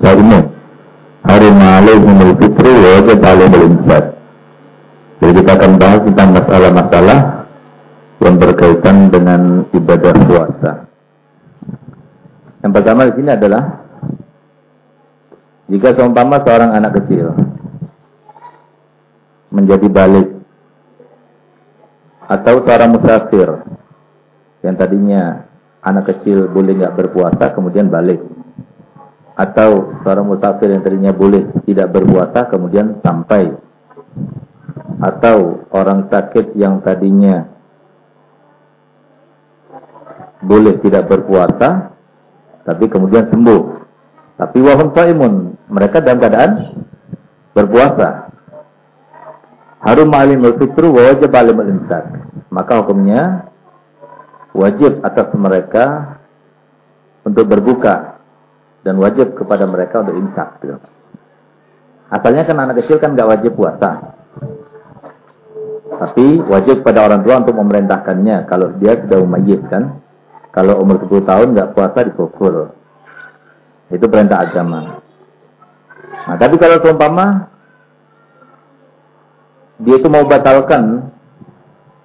Hari hari Idul Fitri wajib alaihul imsak. Jadi kita akan bahas tentang masalah-masalah yang berkaitan dengan ibadah puasa. Yang pertama di sini adalah jika seumpama seorang anak kecil menjadi balik atau seorang musafir yang tadinya anak kecil boleh nggak berpuasa kemudian balik atau seorang musafir yang tadinya boleh tidak berpuasa kemudian sampai. Atau orang sakit yang tadinya boleh tidak berpuasa tapi kemudian sembuh. Tapi wahum saimun mereka dalam keadaan berpuasa. Harum alimul fitru wajib alimul imsak. Maka hukumnya wajib atas mereka untuk berbuka dan wajib kepada mereka untuk imsak. Gitu. Asalnya kan anak kecil kan nggak wajib puasa. Tapi wajib pada orang tua untuk memerintahkannya kalau dia sudah umayyid kan. Kalau umur 10 tahun nggak puasa dipukul. Itu perintah agama. Nah, tapi kalau seumpama dia itu mau batalkan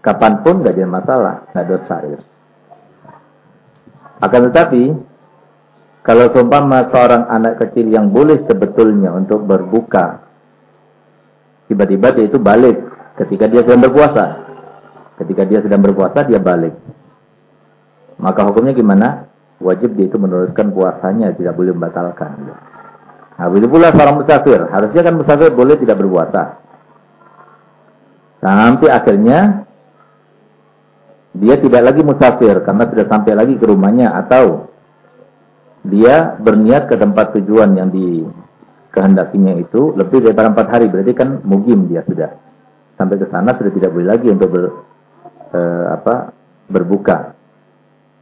kapan pun nggak jadi masalah, nggak dosa. Ya. Akan tetapi kalau seumpama seorang anak kecil yang boleh sebetulnya untuk berbuka, tiba-tiba dia itu balik ketika dia sedang berpuasa. Ketika dia sedang berpuasa, dia balik. Maka hukumnya gimana? Wajib dia itu meneruskan puasanya, tidak boleh membatalkan. Nah, begitu pula seorang musafir. Harusnya kan musafir boleh tidak berpuasa. Sampai akhirnya dia tidak lagi musafir karena sudah sampai lagi ke rumahnya atau dia berniat ke tempat tujuan yang dikehendakinya itu lebih daripada empat hari. Berarti kan mugim dia sudah. Sampai ke sana sudah tidak boleh lagi untuk ber, eh, apa berbuka.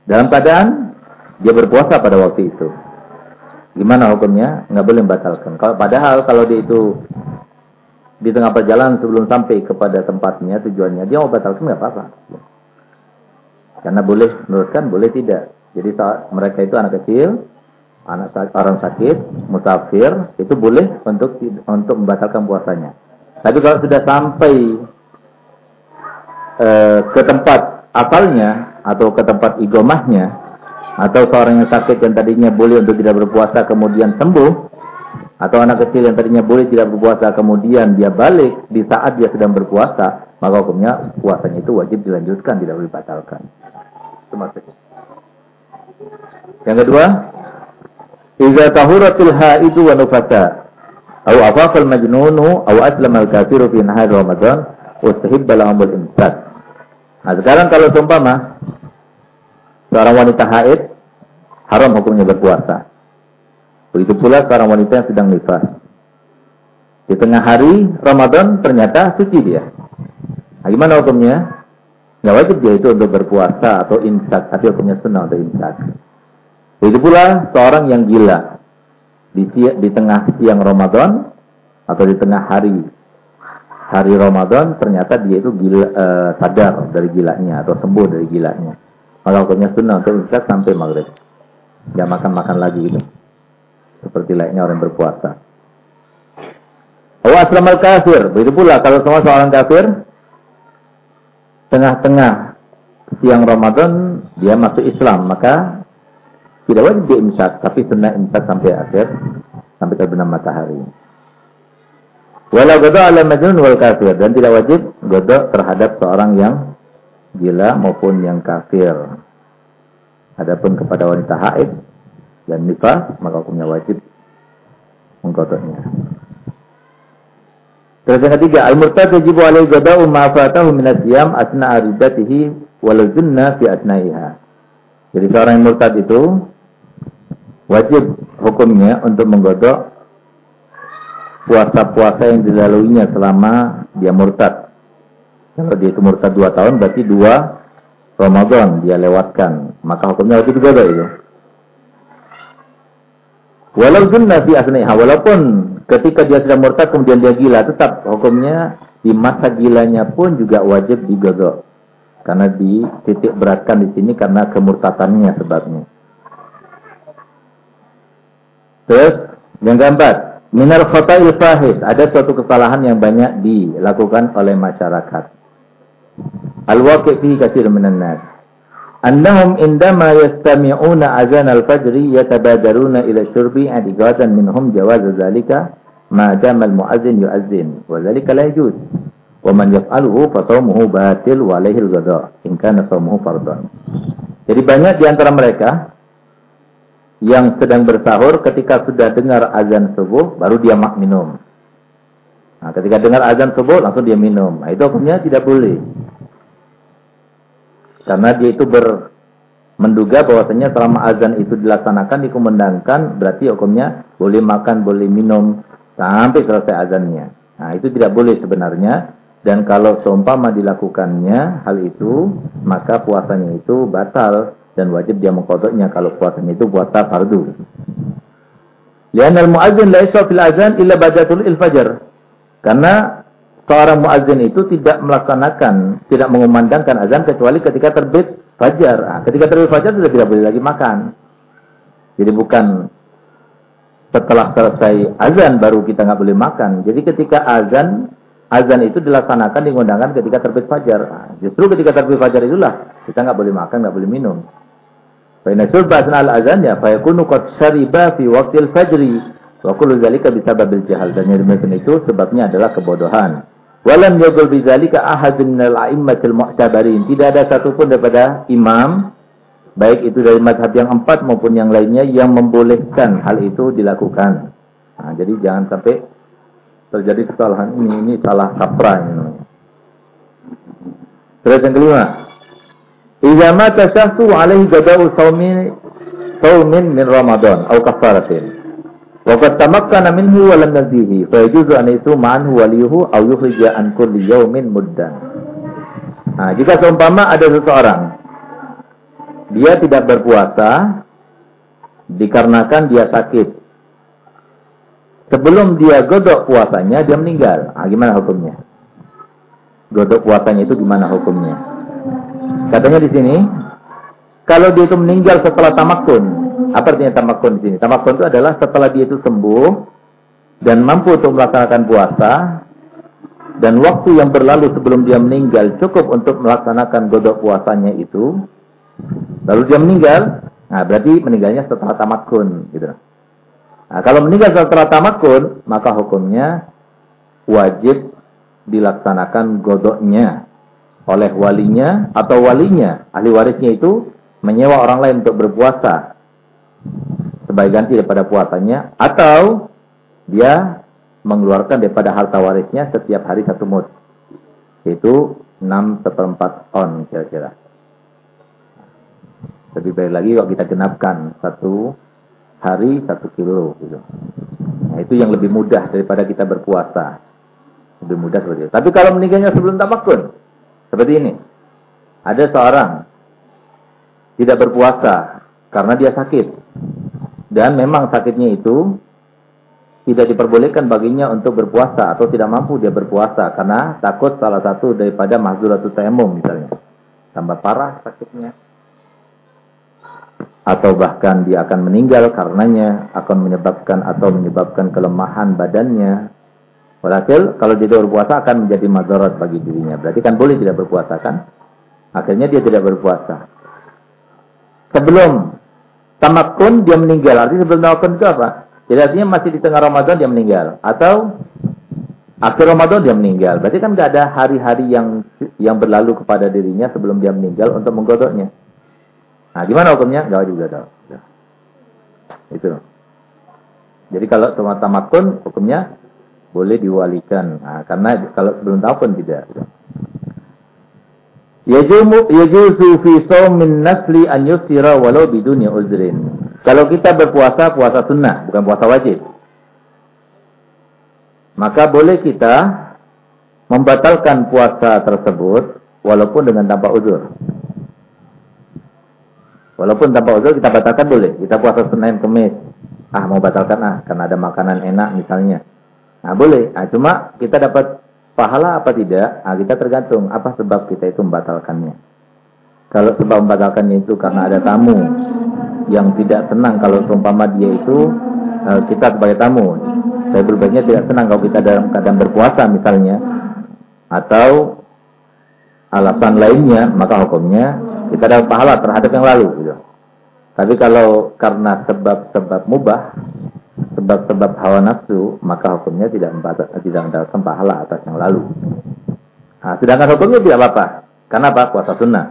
Dalam keadaan dia berpuasa pada waktu itu. Gimana hukumnya? Nggak boleh membatalkan. Kalau padahal kalau dia itu di tengah perjalanan sebelum sampai kepada tempatnya tujuannya dia mau batalkan nggak apa-apa. Karena boleh menurutkan boleh tidak jadi mereka itu anak kecil anak orang sakit, musafir, itu boleh untuk untuk membatalkan puasanya. Tapi kalau sudah sampai e, ke tempat asalnya atau ke tempat igomahnya atau seorang yang sakit yang tadinya boleh untuk tidak berpuasa kemudian sembuh atau anak kecil yang tadinya boleh tidak berpuasa kemudian dia balik di saat dia sedang berpuasa maka hukumnya puasanya itu wajib dilanjutkan tidak boleh dibatalkan. Itu maksudnya. Yang kedua, Iza tahuratul haidu wa nufasa Au afafal majnunu Au aslama al-kafiru fi nahar Ramadan Ustahibba lahumul imsak Nah sekarang kalau seumpama Seorang wanita haid Haram hukumnya berpuasa. Begitu pula seorang wanita yang sedang nifas. Di tengah hari Ramadan ternyata suci dia. Nah gimana hukumnya? Nggak wajib dia itu untuk berpuasa atau imsak Tapi hukumnya sunnah untuk imsak itu pula seorang yang gila di, di tengah siang Ramadan atau di tengah hari hari Ramadan ternyata dia itu gila, e, sadar dari gilanya atau sembuh dari gilanya. Maka hukumnya sunnah untuk imsak sampai maghrib. Jangan makan-makan lagi itu. Seperti lainnya orang berpuasa. Wa aslam kafir. Begitu pula kalau semua seorang kafir tengah-tengah siang Ramadan dia masuk Islam, maka tidak wajib dia imsak, tapi sunnah imsak sampai akhir, sampai terbenam matahari. Walau godok ala majnun wal kafir. Dan tidak wajib godok terhadap seorang yang gila maupun yang kafir. Adapun kepada wanita haid dan nifas, maka hukumnya wajib menggodoknya. Terus yang ketiga, al-murtad yajibu alaihi goda'u ma'afatahu yam asna aridatihi walau junna fi asna'iha. Jadi seorang yang murtad itu wajib hukumnya untuk menggodok puasa-puasa yang dilaluinya selama dia murtad. Kalau dia itu murtad dua tahun berarti dua Ramadan dia lewatkan. Maka hukumnya wajib digodok itu. Walau junna fi walaupun ketika dia sudah murtad kemudian dia gila, tetap hukumnya di masa gilanya pun juga wajib digodok. Karena di titik beratkan di sini karena kemurtatannya sebabnya. Terus Yang keempat, minal khota'il fahis. Ada suatu kesalahan yang banyak dilakukan oleh masyarakat. Al-waqi' minan nas. Annahum indama yastami'una azan al-fajri yatabadaruna ila syurbi i'tiqadan minhum jawaz zalika ma dama al-mu'azzin yu'azzin wa zalika la yajuz. Wa man yaf'aluhu fa sawmuhu batil wa alaihi al-ghadha in kana sawmuhu fardhan. Jadi banyak di antara mereka yang sedang bersahur ketika sudah dengar azan subuh baru dia mak minum. Nah, ketika dengar azan subuh langsung dia minum. Nah, itu hukumnya tidak boleh. Karena dia itu ber menduga bahwasanya selama azan itu dilaksanakan dikumandangkan berarti hukumnya boleh makan, boleh minum sampai selesai azannya. Nah, itu tidak boleh sebenarnya dan kalau seumpama dilakukannya hal itu maka puasanya itu batal dan wajib dia mengkodoknya kalau puasanya itu puasa fardu. Lianal muazzin laisa fil azan illa ba'da il fajr. Karena seorang muazzin itu tidak melaksanakan, tidak mengumandangkan azan kecuali ketika terbit fajar. Nah, ketika terbit fajar sudah tidak boleh lagi makan. Jadi bukan setelah selesai azan baru kita nggak boleh makan. Jadi ketika azan, azan itu dilaksanakan diundangkan ketika terbit fajar. Nah, justru ketika terbit fajar itulah kita nggak boleh makan, nggak boleh minum. Fa inna surba al-azan ya fa yakunu qad syariba fi waqtil fajri. Wa kullu zalika bisababil jahal dan yang demikian itu sebabnya adalah kebodohan. Walam yaqul bidzalika ahadun minal a'immatil mu'tabarin. Tidak ada satupun daripada imam baik itu dari mazhab yang empat maupun yang lainnya yang membolehkan hal itu dilakukan. Nah, jadi jangan sampai terjadi kesalahan ini ini salah kaprah ini. Terus yang kelima, idza mata syahsu alaihi gada'u saumin saumin min Ramadan atau kafaratin. Minhu wa lam nazihi fa yajuzu an yusuma anhu waliyuhu aw yukhrija an kulli yawmin muddan. Nah, jika seumpama ada seseorang dia tidak berpuasa dikarenakan dia sakit. Sebelum dia godok puasanya dia meninggal. Ah, gimana hukumnya? Godok puasanya itu gimana hukumnya? Katanya di sini kalau dia itu meninggal setelah tamakun, apa artinya tamakun di sini? Tamakun itu adalah setelah dia itu sembuh dan mampu untuk melaksanakan puasa dan waktu yang berlalu sebelum dia meninggal cukup untuk melaksanakan godok puasanya itu. Lalu dia meninggal, nah berarti meninggalnya setelah tamakun gitu. Nah, kalau meninggal setelah tamakun, maka hukumnya wajib dilaksanakan godoknya oleh walinya atau walinya, ahli warisnya itu menyewa orang lain untuk berpuasa sebagai ganti daripada puasanya. Atau dia mengeluarkan daripada harta warisnya setiap hari satu mut. Itu 6 seperempat on kira-kira. Lebih baik lagi kalau kita genapkan satu hari satu kilo gitu. Nah, itu yang lebih mudah daripada kita berpuasa. Lebih mudah seperti itu. Tapi kalau meninggalnya sebelum tamakun seperti ini. Ada seorang tidak berpuasa karena dia sakit dan memang sakitnya itu tidak diperbolehkan baginya untuk berpuasa atau tidak mampu dia berpuasa karena takut salah satu daripada mahzuratul tayammum misalnya. Tambah parah sakitnya. Atau bahkan dia akan meninggal karenanya akan menyebabkan atau menyebabkan kelemahan badannya. Walhasil kalau dia berpuasa akan menjadi madarat bagi dirinya. Berarti kan boleh tidak berpuasa kan? Akhirnya dia tidak berpuasa. Sebelum tamakun dia meninggal. Artinya sebelum tamakun itu apa? Jadi artinya masih di tengah Ramadan dia meninggal. Atau akhir Ramadan dia meninggal. Berarti kan tidak ada hari-hari yang yang berlalu kepada dirinya sebelum dia meninggal untuk menggodoknya. Nah, gimana hukumnya? Gak juga tahu. Itu. Jadi kalau tamakun hukumnya boleh diwalikan. Nah, karena kalau sebelum tamakun tidak. Yajumu yajuzu fi shaumin nasli an yusira walau biduni uzrin. Kalau kita berpuasa puasa sunnah, bukan puasa wajib. Maka boleh kita membatalkan puasa tersebut walaupun dengan tanpa uzur. Walaupun tanpa uzur kita batalkan boleh. Kita puasa Senin Kamis. Ah mau batalkan ah karena ada makanan enak misalnya. Nah boleh. Nah, cuma kita dapat Pahala apa tidak? Nah, kita tergantung apa sebab kita itu membatalkannya. Kalau sebab membatalkannya itu karena ada tamu yang tidak senang kalau seumpama dia itu uh, kita sebagai tamu. Saya berbaiknya tidak senang kalau kita dalam keadaan berpuasa misalnya atau alasan lainnya maka hukumnya kita dapat pahala terhadap yang lalu gitu. Tapi kalau karena sebab-sebab mubah, sebab-sebab hawa nafsu, maka hukumnya tidak tidak mendapatkan pahala atas yang lalu. Nah, sedangkan hukumnya tidak apa-apa. Karena apa? Puasa sunnah.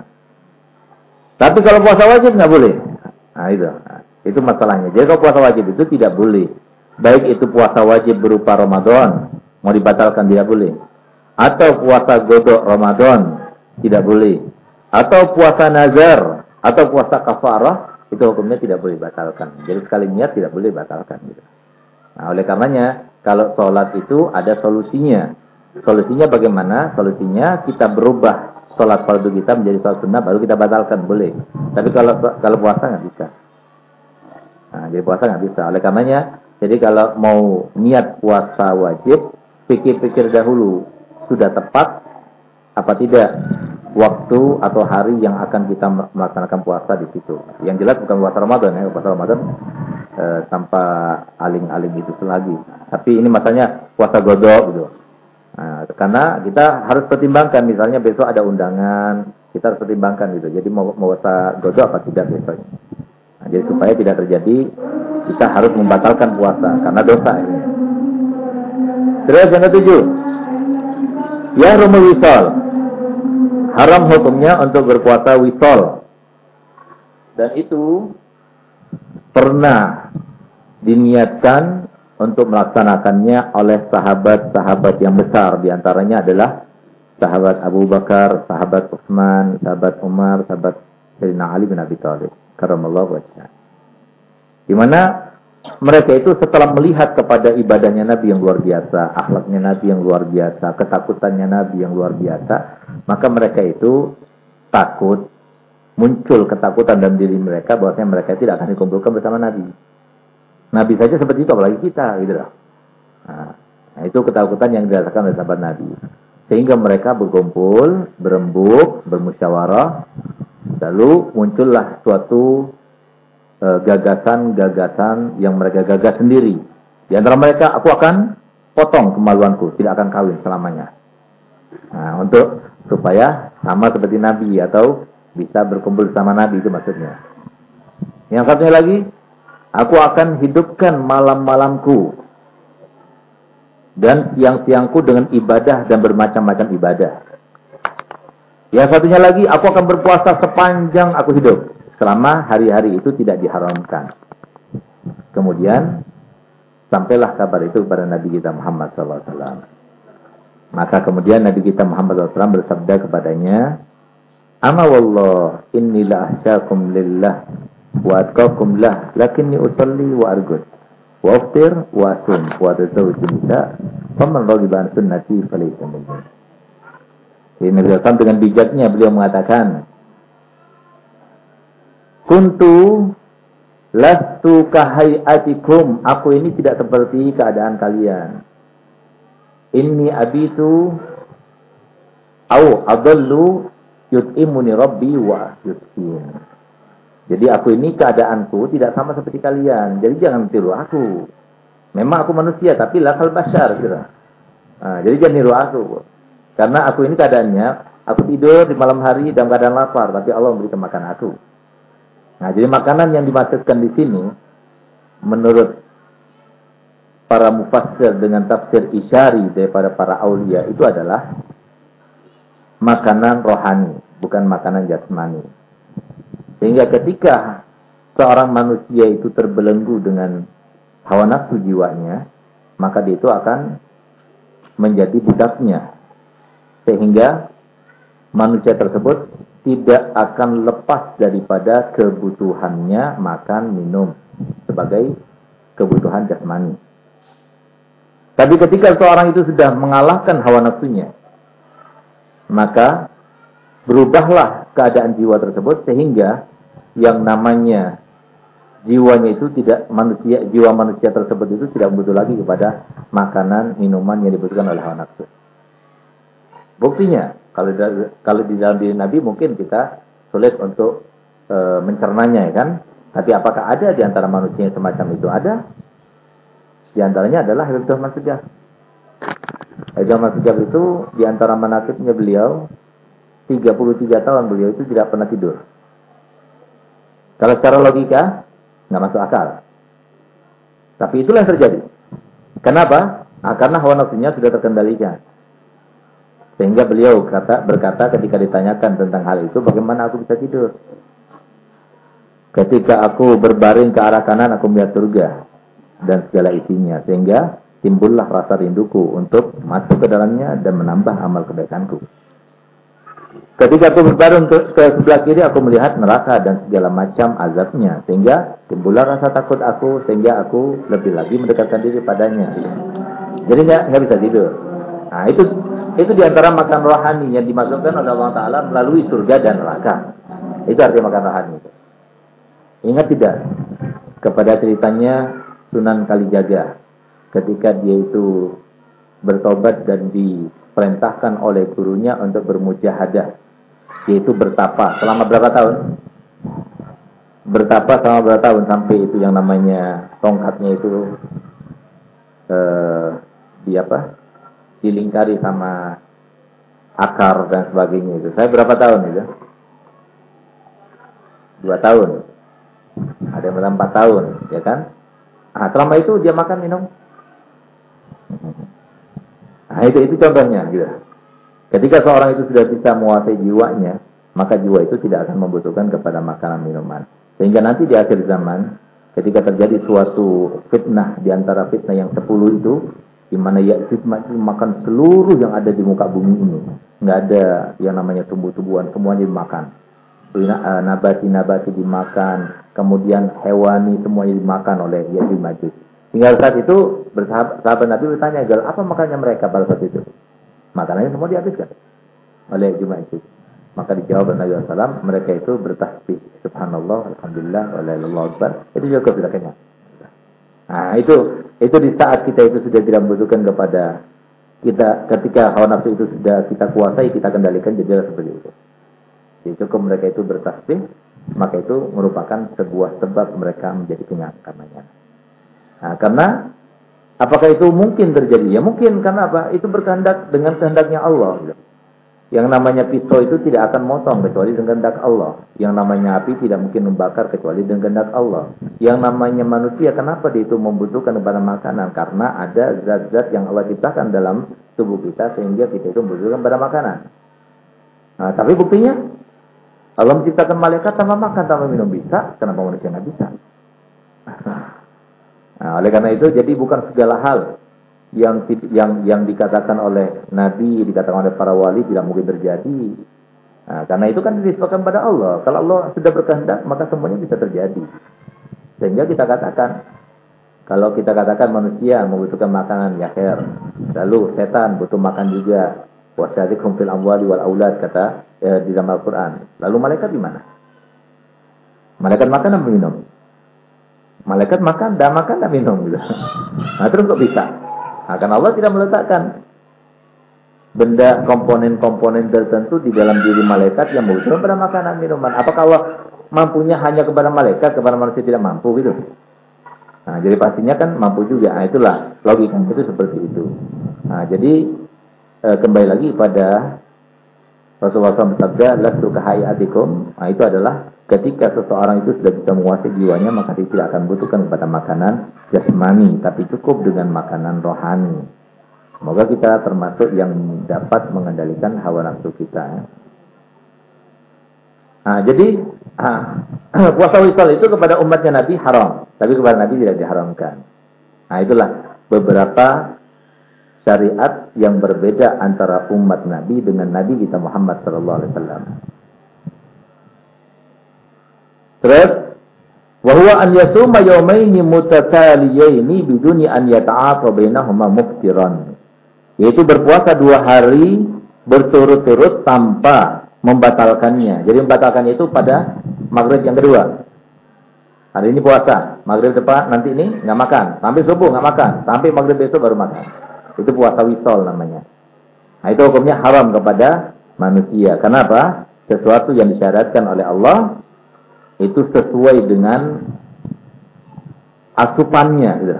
Tapi kalau puasa wajib nggak boleh. Nah itu, nah, itu masalahnya. Jadi kalau puasa wajib itu tidak boleh. Baik itu puasa wajib berupa Ramadan, mau dibatalkan tidak boleh. Atau puasa godok Ramadan, tidak boleh. Atau puasa nazar, atau puasa kafarah, itu hukumnya tidak boleh batalkan. Jadi sekali niat tidak boleh batalkan. Gitu. Nah, oleh karenanya kalau sholat itu ada solusinya. Solusinya bagaimana? Solusinya kita berubah sholat fardu kita menjadi sholat sunnah baru kita batalkan boleh. Tapi kalau kalau puasa nggak bisa. Nah, jadi puasa nggak bisa. Oleh karenanya jadi kalau mau niat puasa wajib pikir-pikir dahulu sudah tepat apa tidak waktu atau hari yang akan kita melaksanakan puasa di situ. Yang jelas bukan puasa Ramadan ya, puasa Ramadan e, tanpa aling-aling itu lagi. Tapi ini masanya puasa godok gitu. Nah, karena kita harus pertimbangkan misalnya besok ada undangan, kita harus pertimbangkan gitu. Jadi mau, mau puasa godok apa tidak besok. Nah, jadi supaya tidak terjadi kita harus membatalkan puasa karena dosa ini. Terus yang ketujuh, ya rumul wisol haram hukumnya untuk berpuasa wisol. Dan itu pernah diniatkan untuk melaksanakannya oleh sahabat-sahabat yang besar. Di antaranya adalah sahabat Abu Bakar, sahabat Utsman, sahabat Umar, sahabat Sayyidina Ali bin Abi Thalib. Karamallahu wajah. Di mana mereka itu setelah melihat kepada ibadahnya Nabi yang luar biasa, akhlaknya Nabi yang luar biasa, ketakutannya Nabi yang luar biasa, maka mereka itu takut, muncul ketakutan dalam diri mereka bahwasanya mereka tidak akan dikumpulkan bersama Nabi. Nabi saja seperti itu, apalagi kita, gitu loh. Nah, nah itu ketakutan yang dirasakan oleh sahabat Nabi. Sehingga mereka berkumpul, berembuk, bermusyawarah, lalu muncullah suatu gagasan-gagasan yang mereka gagas sendiri. Di antara mereka, aku akan potong kemaluanku, tidak akan kawin selamanya. Nah, untuk supaya sama seperti Nabi atau bisa berkumpul sama Nabi itu maksudnya. Yang satunya lagi, aku akan hidupkan malam-malamku dan siang-siangku dengan ibadah dan bermacam-macam ibadah. Yang satunya lagi, aku akan berpuasa sepanjang aku hidup selama hari-hari itu tidak diharamkan. Kemudian sampailah kabar itu kepada Nabi kita Muhammad SAW. Maka kemudian Nabi kita Muhammad SAW bersabda kepadanya, Ama wallah inni la ahsyakum lillah wa atqakum lah lakinni usalli wa argud wa aftir wa asum wa tazawju nisa faman raghiba an sunnati falaysa minni. Jadi Nabi dengan bijaknya beliau mengatakan, Kuntu lastu kahayatikum. Aku ini tidak seperti keadaan kalian. Inni abitu au adallu yut'imuni rabbi wa yut'in. Jadi aku ini keadaanku tidak sama seperti kalian. Jadi jangan tiru aku. Memang aku manusia tapi lakal bashar kira. Nah, jadi jangan tiru aku. Karena aku ini keadaannya aku tidur di malam hari dalam keadaan lapar tapi Allah memberikan makan aku. Nah, jadi makanan yang dimaksudkan di sini menurut para mufassir dengan tafsir isyari daripada para aulia itu adalah makanan rohani, bukan makanan jasmani. Sehingga ketika seorang manusia itu terbelenggu dengan hawa nafsu jiwanya, maka dia itu akan menjadi budaknya. Sehingga manusia tersebut tidak akan lepas daripada kebutuhannya makan minum sebagai kebutuhan jasmani. Tapi ketika seorang itu sudah mengalahkan hawa nafsunya, maka berubahlah keadaan jiwa tersebut sehingga yang namanya jiwanya itu tidak manusia jiwa manusia tersebut itu tidak butuh lagi kepada makanan minuman yang dibutuhkan oleh hawa nafsu. Buktinya kalau di, kalau di dalam diri Nabi mungkin kita sulit untuk e, mencernanya ya kan. Tapi apakah ada di antara manusia semacam itu? Ada. Di antaranya adalah Habib Rahman Sejah. Habib Sejah itu di antara manakibnya beliau 33 tahun beliau itu tidak pernah tidur. Kalau secara logika nggak masuk akal. Tapi itulah yang terjadi. Kenapa? Nah, karena hawa nafsunya sudah terkendalikan. Sehingga beliau kata, berkata ketika ditanyakan tentang hal itu, bagaimana aku bisa tidur? Ketika aku berbaring ke arah kanan, aku melihat surga dan segala isinya. Sehingga timbullah rasa rinduku untuk masuk ke dalamnya dan menambah amal kebaikanku. Ketika aku berbaring ke, ke sebelah kiri, aku melihat neraka dan segala macam azabnya. Sehingga timbullah rasa takut aku, sehingga aku lebih lagi mendekatkan diri padanya. Jadi nggak bisa tidur. Nah itu itu di antara makan rohani yang dimasukkan oleh Allah Taala melalui surga dan neraka. Itu artinya makan rohani. Ingat tidak kepada ceritanya Sunan Kalijaga ketika dia itu bertobat dan diperintahkan oleh gurunya untuk bermujahadah yaitu bertapa selama berapa tahun? Bertapa selama berapa tahun sampai itu yang namanya tongkatnya itu eh, di apa? Dilingkari sama akar dan sebagainya itu. Saya berapa tahun itu? Dua tahun. Ada yang empat tahun, ya kan? Nah, selama itu dia makan minum. Nah, itu itu contohnya gitu. Ketika seorang itu sudah bisa menguasai jiwanya, maka jiwa itu tidak akan membutuhkan kepada makanan minuman. Sehingga nanti di akhir zaman, ketika terjadi suatu fitnah di antara fitnah yang sepuluh itu, di mana Ya'juj makan seluruh yang ada di muka bumi ini. Nggak ada yang namanya tumbuh-tumbuhan, semuanya dimakan. Eh, nabati-nabati dimakan, kemudian hewani semuanya dimakan oleh Ya'juj Ma'juj. Tinggal saat itu bersahabat sahabat Nabi bertanya, "Gal, apa makannya mereka pada saat itu?" Makanannya semua dihabiskan oleh Ya'juj Ma'juj. Maka dijawab oleh Nabi SAW, mereka itu bertasbih. Subhanallah, Alhamdulillah, Akbar. Itu juga kenyang. Nah, itu itu di saat kita itu sudah tidak membutuhkan kepada kita ketika hawa nafsu itu sudah kita kuasai, kita kendalikan jadi seperti itu. Jadi cukup mereka itu bertasbih, maka itu merupakan sebuah sebab mereka menjadi kenyang karenanya. Nah, karena apakah itu mungkin terjadi? Ya mungkin karena apa? Itu berkehendak dengan kehendaknya Allah. Yang namanya pisau itu tidak akan motong kecuali dengan kehendak Allah. Yang namanya api tidak mungkin membakar kecuali dengan kehendak Allah. Yang namanya manusia kenapa dia itu membutuhkan kepada makanan? Karena ada zat-zat yang Allah ciptakan dalam tubuh kita sehingga kita itu membutuhkan pada makanan. Nah, tapi buktinya Allah menciptakan malaikat tanpa makan, tanpa minum bisa, kenapa manusia nggak bisa? Nah, oleh karena itu jadi bukan segala hal yang yang yang dikatakan oleh Nabi, dikatakan oleh para wali tidak mungkin terjadi. Nah, karena itu kan disebutkan pada Allah. Kalau Allah sudah berkehendak, maka semuanya bisa terjadi. Sehingga kita katakan, kalau kita katakan manusia membutuhkan makanan, ya khair. Lalu setan butuh makan juga. Wasyarikum fil amwali wal aulad kata ya, di dalam Al-Qur'an. Lalu malaikat di mana? Malaikat makan dan minum. Malaikat makan, dah makan, dah minum gitu. Nah, terus kok bisa? Karena Allah tidak meletakkan benda komponen-komponen tertentu di dalam diri malaikat yang membutuhkan pada makanan minuman. Apakah Allah mampunya hanya kepada malaikat, kepada manusia tidak mampu gitu? Nah, jadi pastinya kan mampu juga. Nah, itulah logika itu seperti itu. Nah, jadi e, kembali lagi pada Rasulullah SAW bersabda. Nah, itu adalah Ketika seseorang itu sudah bisa menguasai jiwanya, maka dia tidak akan butuhkan kepada makanan jasmani, tapi cukup dengan makanan rohani. Semoga kita termasuk yang dapat mengendalikan hawa nafsu kita. Ya. Nah, jadi ah, puasa wisal itu kepada umatnya Nabi haram, tapi kepada Nabi tidak diharamkan. Nah, itulah beberapa syariat yang berbeda antara umat Nabi dengan Nabi kita Muhammad sallallahu alaihi wasallam. Terus wa an yasuma yawmaini mutataliyaini biduni an yata'afa bainahuma muftiran. Yaitu berpuasa dua hari berturut-turut tanpa membatalkannya. Jadi membatalkannya itu pada maghrib yang kedua. Hari ini puasa, maghrib depan nanti ini nggak makan, sampai subuh nggak makan, sampai maghrib besok baru makan. Itu puasa wisol namanya. Nah itu hukumnya haram kepada manusia. Kenapa? Sesuatu yang disyaratkan oleh Allah itu sesuai dengan asupannya gitu.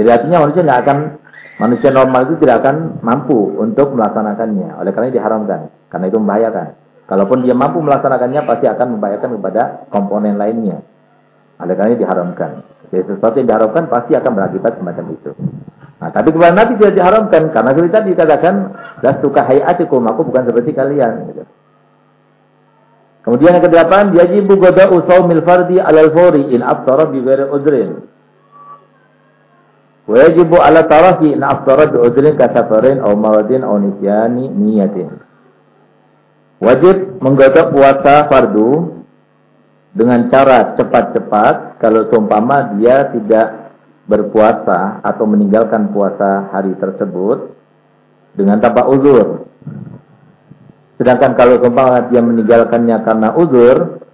Jadi artinya manusia nggak akan manusia normal itu tidak akan mampu untuk melaksanakannya. Oleh karena diharamkan. Karena itu membahayakan. Kalaupun dia mampu melaksanakannya pasti akan membahayakan kepada komponen lainnya. Oleh karena diharamkan. Jadi sesuatu yang diharamkan pasti akan berakibat semacam itu. Nah, tapi kepada Nabi tidak diharamkan karena kita dikatakan suka hayatikum, aku bukan seperti kalian. Gitu. Kemudian yang kedelapan, yajibu qada'u shaumil fardi 'alal fawri in aftara bi ghairi udrin. Wa 'ala tarafi in aftara bi udrin ka safarin aw maradin aw nisyani niyatin. Wajib menggodok puasa fardu dengan cara cepat-cepat kalau seumpama dia tidak berpuasa atau meninggalkan puasa hari tersebut dengan tanpa uzur. Sedangkan kalau seumpama dia meninggalkannya karena uzur,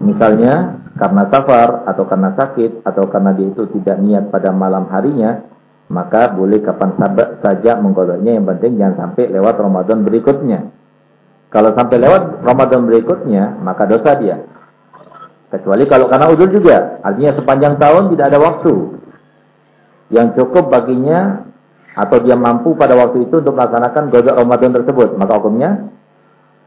misalnya karena safar atau karena sakit atau karena dia itu tidak niat pada malam harinya, maka boleh kapan saja mengkodoknya. Yang penting jangan sampai lewat Ramadan berikutnya. Kalau sampai lewat Ramadan berikutnya, maka dosa dia. Kecuali kalau karena uzur juga, artinya sepanjang tahun tidak ada waktu yang cukup baginya atau dia mampu pada waktu itu untuk melaksanakan godok Ramadan tersebut, maka hukumnya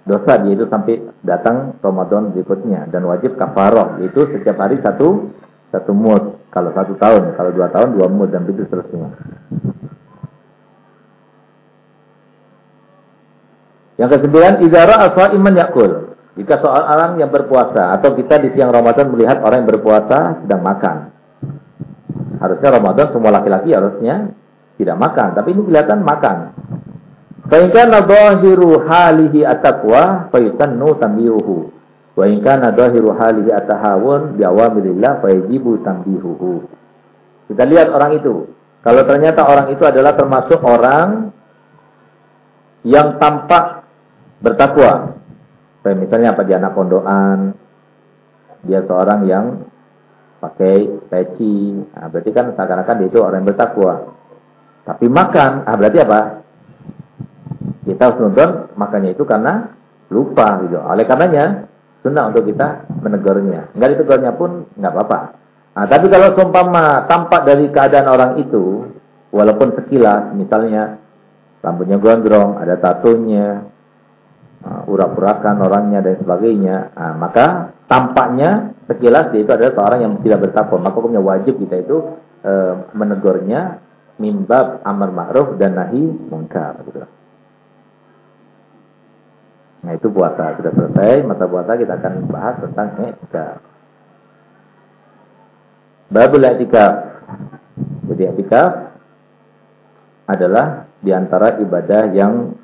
dosa dia itu sampai datang Ramadan berikutnya. Dan wajib kafaroh yaitu setiap hari satu satu mud kalau satu tahun kalau dua tahun dua mud dan begitu seterusnya. Yang kesembilan izara asal iman yakul. Jika soal orang yang berpuasa atau kita di siang Ramadan melihat orang yang berpuasa sedang makan. Harusnya Ramadan semua laki-laki harusnya tidak makan tapi ini kelihatan makan Fa in kana dhahiru halihi at-taqwa fa yusannu tambihuhu. Wa in kana halihi at-tahawun bi awamirillah tambihuhu. Kita lihat orang itu. Kalau ternyata orang itu adalah termasuk orang yang tampak bertakwa. Kayak misalnya apa dia anak pondokan, dia seorang yang pakai peci, nah, berarti kan seakan-akan dia itu orang yang bertakwa. Tapi makan, ah berarti apa? Kita harus nonton makanya itu karena lupa gitu. Oleh karenanya sunnah untuk kita menegurnya. Enggak ditegurnya pun enggak apa-apa. Nah, tapi kalau seumpama tampak dari keadaan orang itu, walaupun sekilas, misalnya rambutnya gondrong, ada tatunya, uh, urak-urakan orangnya dan sebagainya, nah, maka tampaknya sekilas dia itu adalah seorang yang tidak bertakwa. Maka hukumnya wajib kita itu uh, menegurnya mimbab amar ma'ruf dan nahi mungkar. Gitu. Nah itu puasa sudah selesai mata puasa kita akan bahas tentang etika. Babul etika. Jadi etika adalah di antara ibadah yang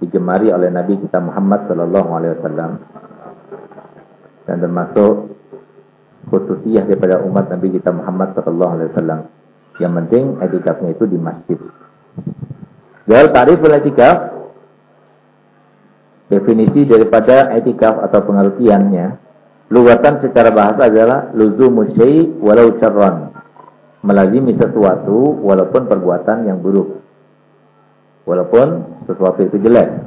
digemari oleh Nabi kita Muhammad Sallallahu Alaihi Wasallam dan termasuk khususiyah daripada umat Nabi kita Muhammad Sallallahu Alaihi Wasallam. Yang penting etikafnya itu di masjid. Jadi tarif etikaf Definisi daripada etikaf atau pengertiannya, lugasan secara bahasa adalah luzumu syai' walau syarran. Melazimi sesuatu walaupun perbuatan yang buruk. Walaupun sesuatu itu jelek.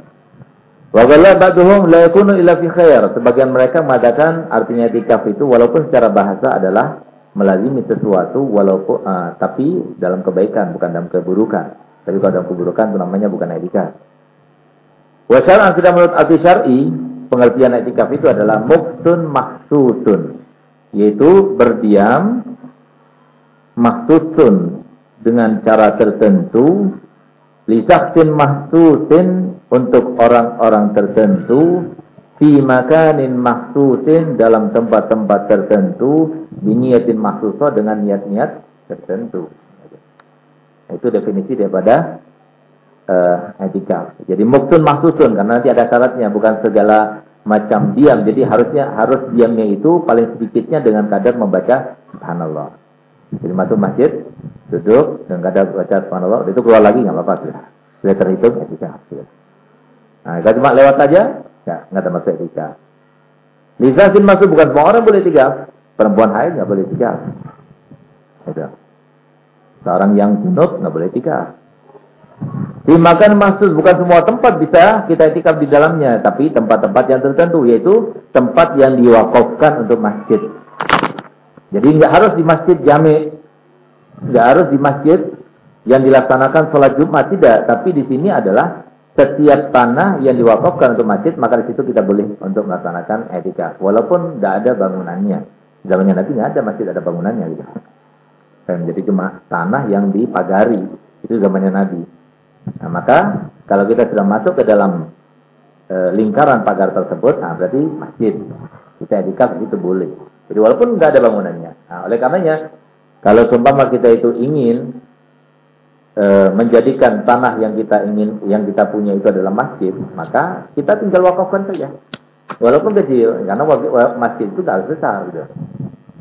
Wa qala la yakunu illa khair. Sebagian mereka mengatakan artinya etikaf itu walaupun secara bahasa adalah melazimi sesuatu walaupun uh, tapi dalam kebaikan bukan dalam keburukan. Tapi kalau dalam keburukan itu namanya bukan etikaf. Wa syar'an sudah menurut arti syar'i, pengertian etikaf itu adalah muktun maksusun, yaitu berdiam maksusun dengan cara tertentu, lisaksin maksusin untuk orang-orang tertentu, fi makanin maksusin dalam tempat-tempat tertentu, biniyatin maksusoh dengan niat-niat tertentu. Itu definisi daripada uh, etikaf. Jadi muktun maksusun karena nanti ada syaratnya bukan segala macam diam. Jadi harusnya harus diamnya itu paling sedikitnya dengan kadar membaca subhanallah. Jadi masuk masjid, duduk dengan kadar baca subhanallah, itu keluar lagi nggak apa-apa sudah. Sudah terhitung etikaf. Sudah. Nah, kalau cuma lewat saja, nggak termasuk etikaf. Lisasin masuk bukan semua orang boleh etikaf. Perempuan haid nggak boleh etikaf. Itu. Seorang yang junub nggak boleh Dimakan maksud bukan semua tempat bisa kita etikaf di dalamnya, tapi tempat-tempat yang tertentu yaitu tempat yang diwakafkan untuk masjid. Jadi nggak harus di masjid jami. Nggak harus di masjid yang dilaksanakan sholat Jumat tidak, tapi di sini adalah setiap tanah yang diwakafkan untuk masjid, maka di situ kita boleh untuk melaksanakan etika. Walaupun tidak ada bangunannya. Zamannya Nabi nggak ada masjid ada bangunannya gitu. Dan jadi cuma tanah yang dipagari. Itu zamannya Nabi. Nah, maka kalau kita sudah masuk ke dalam e, lingkaran pagar tersebut, nah berarti masjid. Kita etika itu boleh. Jadi walaupun nggak ada bangunannya. Nah, oleh karenanya kalau seumpama kita itu ingin e, menjadikan tanah yang kita ingin yang kita punya itu adalah masjid, maka kita tinggal wakafkan saja. Walaupun kecil, karena masjid itu harus besar gitu.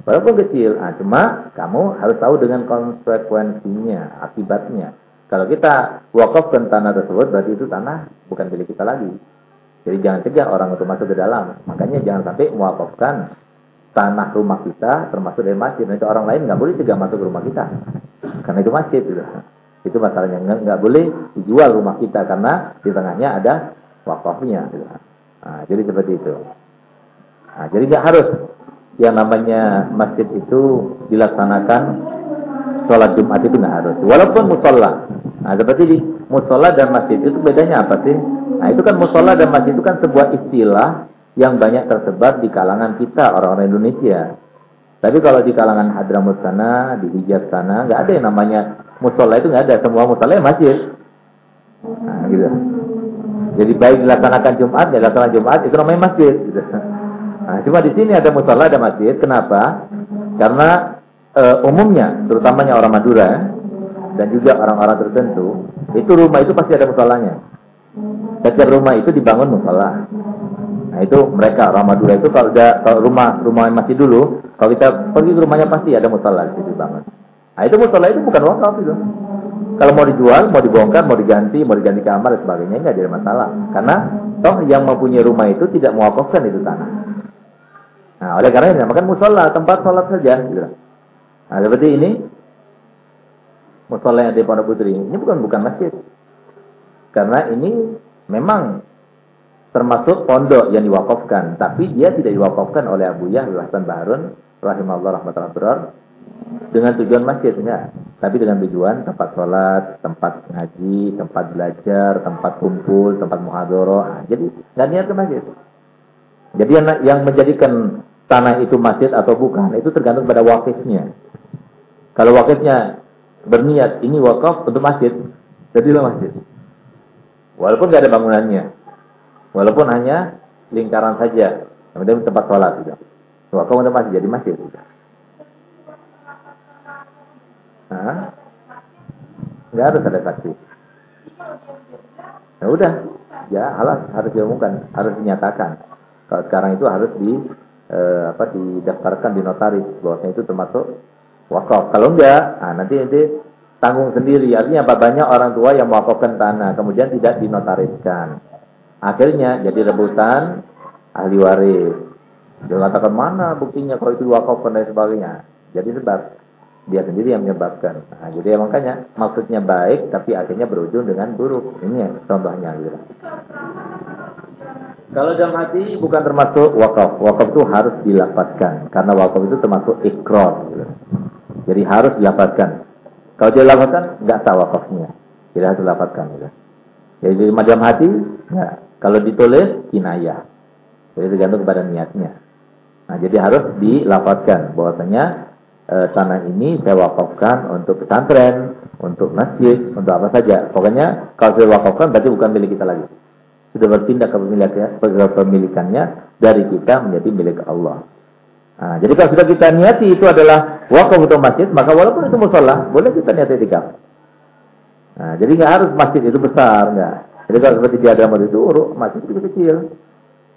Walaupun kecil, nah, cuma kamu harus tahu dengan konsekuensinya, akibatnya. Kalau kita wakafkan tanah tersebut, berarti itu tanah bukan milik kita lagi. Jadi jangan cegah orang untuk masuk ke dalam. Makanya jangan sampai mewakafkan tanah rumah kita termasuk dari masjid. Nah, itu orang lain nggak boleh cegah masuk ke rumah kita. Karena itu masjid. Gitu. Itu masalahnya nggak, boleh dijual rumah kita karena di tengahnya ada wakafnya. Gitu. Nah, jadi seperti itu. Nah, jadi nggak harus yang namanya masjid itu dilaksanakan sholat Jumat itu nggak harus. Walaupun musola. Nah, seperti di musola dan masjid itu bedanya apa sih? Nah, itu kan musola dan masjid itu kan sebuah istilah yang banyak tersebar di kalangan kita orang-orang Indonesia. Tapi kalau di kalangan Hadramut sana, di Hijaz sana, nggak ada yang namanya musola itu nggak ada. Semua musola masjid. Nah, gitu. Jadi baik dilaksanakan Jumat, dilaksanakan Jumat itu namanya masjid. Gitu. Nah, cuma di sini ada musola, ada masjid. Kenapa? Karena e, umumnya, terutamanya orang Madura dan juga orang-orang tertentu, itu rumah itu pasti ada musolanya. Setiap rumah itu dibangun musola. Nah itu mereka orang Madura itu kalau ada kalau rumah rumah masih dulu, kalau kita pergi ke rumahnya pasti ada musola di situ dibangun. Nah itu musola itu bukan wakaf itu. Kalau mau dijual, mau dibongkar, mau diganti, mau diganti kamar dan sebagainya nggak ada masalah. Karena toh yang mempunyai rumah itu tidak mewakafkan itu tanah. Nah oleh karena ini makan musola tempat sholat saja. Gitu. Nah seperti ini musola yang di Pondok Putri ini bukan bukan masjid. Karena ini memang termasuk pondok yang diwakafkan, tapi dia tidak diwakafkan oleh Abu Yahya Hasan Bahrun rahimahullah rahmatullah dengan tujuan masjid enggak, tapi dengan tujuan tempat sholat, tempat ngaji, tempat belajar, tempat kumpul, tempat muhadoro. Nah, jadi nggak niat ke masjid. Jadi yang, yang menjadikan tanah itu masjid atau bukan itu tergantung pada wakifnya. Kalau wakifnya berniat ini wakaf untuk masjid, jadilah masjid. Walaupun nggak ada bangunannya, Walaupun hanya lingkaran saja. Kemudian tempat sholat juga. Wakaf untuk masjid jadi masjid juga. Nggak harus ada saksi. Ya udah, ya halas harus diumumkan, harus dinyatakan. Kalau sekarang itu harus di eh, apa didaftarkan di notaris bahwasanya itu termasuk wakaf. Kalau enggak, nah nanti nanti tanggung sendiri. Artinya apa banyak orang tua yang mewakafkan tanah kemudian tidak dinotariskan. Akhirnya jadi rebutan ahli waris. Dia katakan mana buktinya kalau itu wakaf dan sebagainya. Jadi sebab dia sendiri yang menyebabkan. Nah, jadi ya makanya maksudnya baik tapi akhirnya berujung dengan buruk. Ini ya, contohnya gitu. Kalau dalam hati bukan termasuk wakaf. Wakaf itu harus dilapatkan karena wakaf itu termasuk ikrar. Gitu. Jadi harus dilapatkan. Kalau dia lapatkan nggak sah wakafnya. Jadi harus dilapatkan. Gitu. Jadi macam hati, ya, kalau ditulis kinayah. Jadi tergantung kepada niatnya. Nah, jadi harus dilafatkan bahwasanya e, tanah ini saya wakafkan untuk pesantren, untuk masjid, untuk apa saja. Pokoknya kalau saya wakafkan berarti bukan milik kita lagi. Sudah berpindah ke pemilikannya dari kita menjadi milik Allah. Nah, jadi kalau sudah kita niati itu adalah wakaf untuk masjid, maka walaupun itu musola, boleh kita niati tikam. Nah, jadi nggak harus masjid itu besar, nggak. Jadi kalau seperti di agama itu masih itu kecil.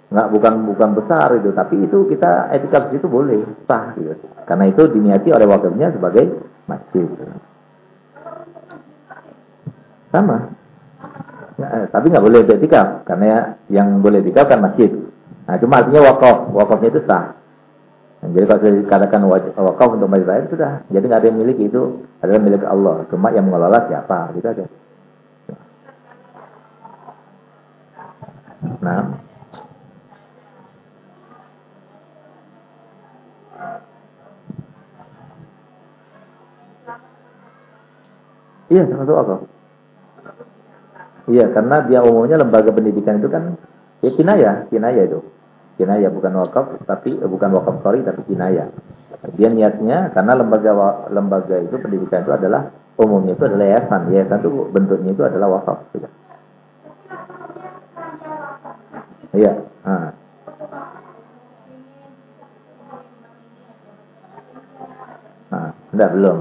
Enggak bukan bukan besar itu, tapi itu kita etika itu boleh sah gitu. Karena itu diniati oleh wakilnya sebagai masjid. Sama. Eh, tapi nggak boleh etika karena yang boleh etika kan masjid. Nah, cuma artinya wakaf, wakafnya itu sah. Jadi kalau saya katakan wakaf untuk masjid lain sudah, jadi nggak ada yang milik itu adalah milik Allah. Cuma yang mengelola siapa, gitu aja. Nah. Iya, termasuk wakaf. Iya, karena dia umumnya lembaga pendidikan itu kan ya kinaya, kinaya itu. Kinaya bukan wakaf, tapi eh, bukan wakaf sorry, tapi kinaya. Dia niatnya karena lembaga lembaga itu pendidikan itu adalah umumnya itu adalah yayasan. Yayasan itu bentuknya itu adalah wakaf. Iya. Nah. Nah, belum.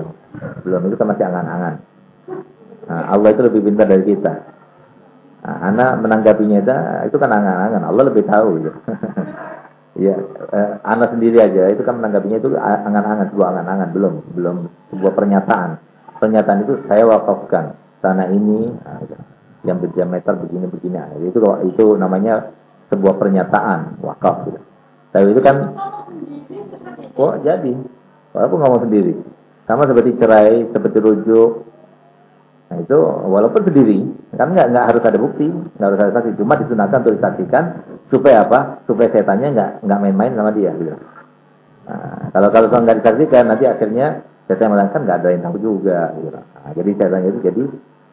Belum itu kan masih angan-angan. Nah, Allah itu lebih pintar dari kita. Nah, anak menanggapinya itu, itu kan angan-angan. Allah lebih tahu. Gitu. ya, eh, anak sendiri aja itu kan menanggapinya itu angan-angan, sebuah angan-angan belum, belum sebuah pernyataan. Pernyataan itu saya wakafkan tanah ini nah, gitu. yang berdiameter begini-begini. Nah, itu itu namanya sebuah pernyataan wakaf. Gitu. Tapi itu kan, kok jadi Walaupun ngomong sendiri. Sama seperti cerai, seperti rujuk. Nah itu walaupun sendiri, kan nggak nggak harus ada bukti, nggak harus ada saksi, cuma disunahkan untuk disaksikan supaya apa? Supaya setannya nggak nggak main-main sama dia. Gitu. Nah, kalau kalau nggak disaksikan, nanti akhirnya setan mengatakan nggak ada yang tahu juga. Gitu. Nah, jadi setannya itu jadi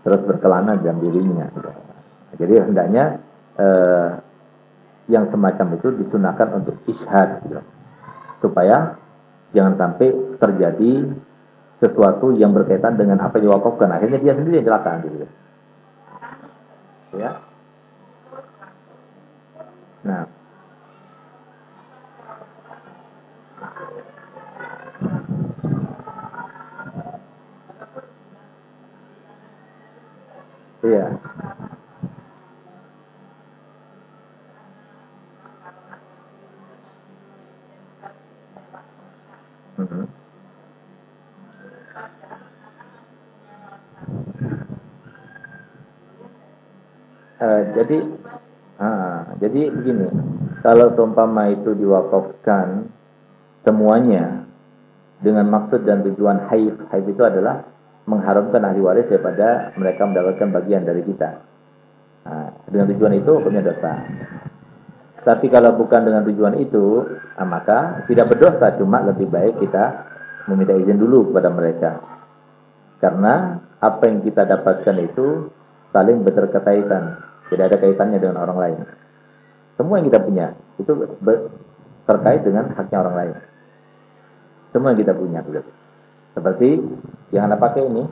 terus berkelana dalam dirinya. Gitu. Nah, jadi hendaknya eh, yang semacam itu disunahkan untuk ishad, gitu. supaya Jangan sampai terjadi sesuatu yang berkaitan dengan apa yang diwakafkan. Akhirnya dia sendiri yang celaka. Gitu. Ya. Nah. Iya. Uh, jadi, uh, jadi begini, kalau seumpama itu diwakafkan semuanya dengan maksud dan tujuan haif, haif itu adalah mengharamkan ahli waris daripada mereka mendapatkan bagian dari kita. Nah, dengan tujuan itu hukumnya dosa. Tapi kalau bukan dengan tujuan itu, nah maka tidak berdosa, cuma lebih baik kita meminta izin dulu kepada mereka. Karena apa yang kita dapatkan itu saling berkaitan, tidak ada kaitannya dengan orang lain. Semua yang kita punya itu terkait dengan haknya orang lain. Semua yang kita punya. Seperti yang anda pakai ini,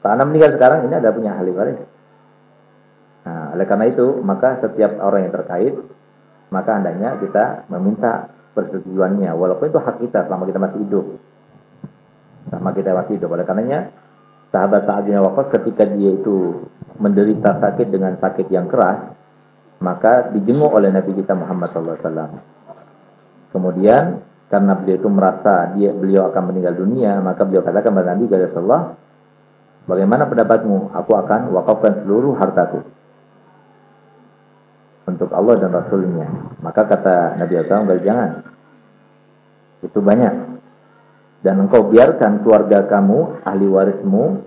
Pak Anda meninggal sekarang ini ada punya ahli waris. Nah, oleh karena itu, maka setiap orang yang terkait maka hendaknya kita meminta persetujuannya walaupun itu hak kita selama kita masih hidup selama kita masih hidup oleh karenanya sahabat saat bin wafat ketika dia itu menderita sakit dengan sakit yang keras maka dijenguk oleh Nabi kita Muhammad SAW kemudian karena beliau itu merasa dia beliau akan meninggal dunia maka beliau katakan kepada Nabi Rasulullah bagaimana pendapatmu aku akan wakafkan seluruh hartaku untuk Allah dan Rasulnya. Maka kata Nabi SAW, jangan. Itu banyak. Dan engkau biarkan keluarga kamu, ahli warismu,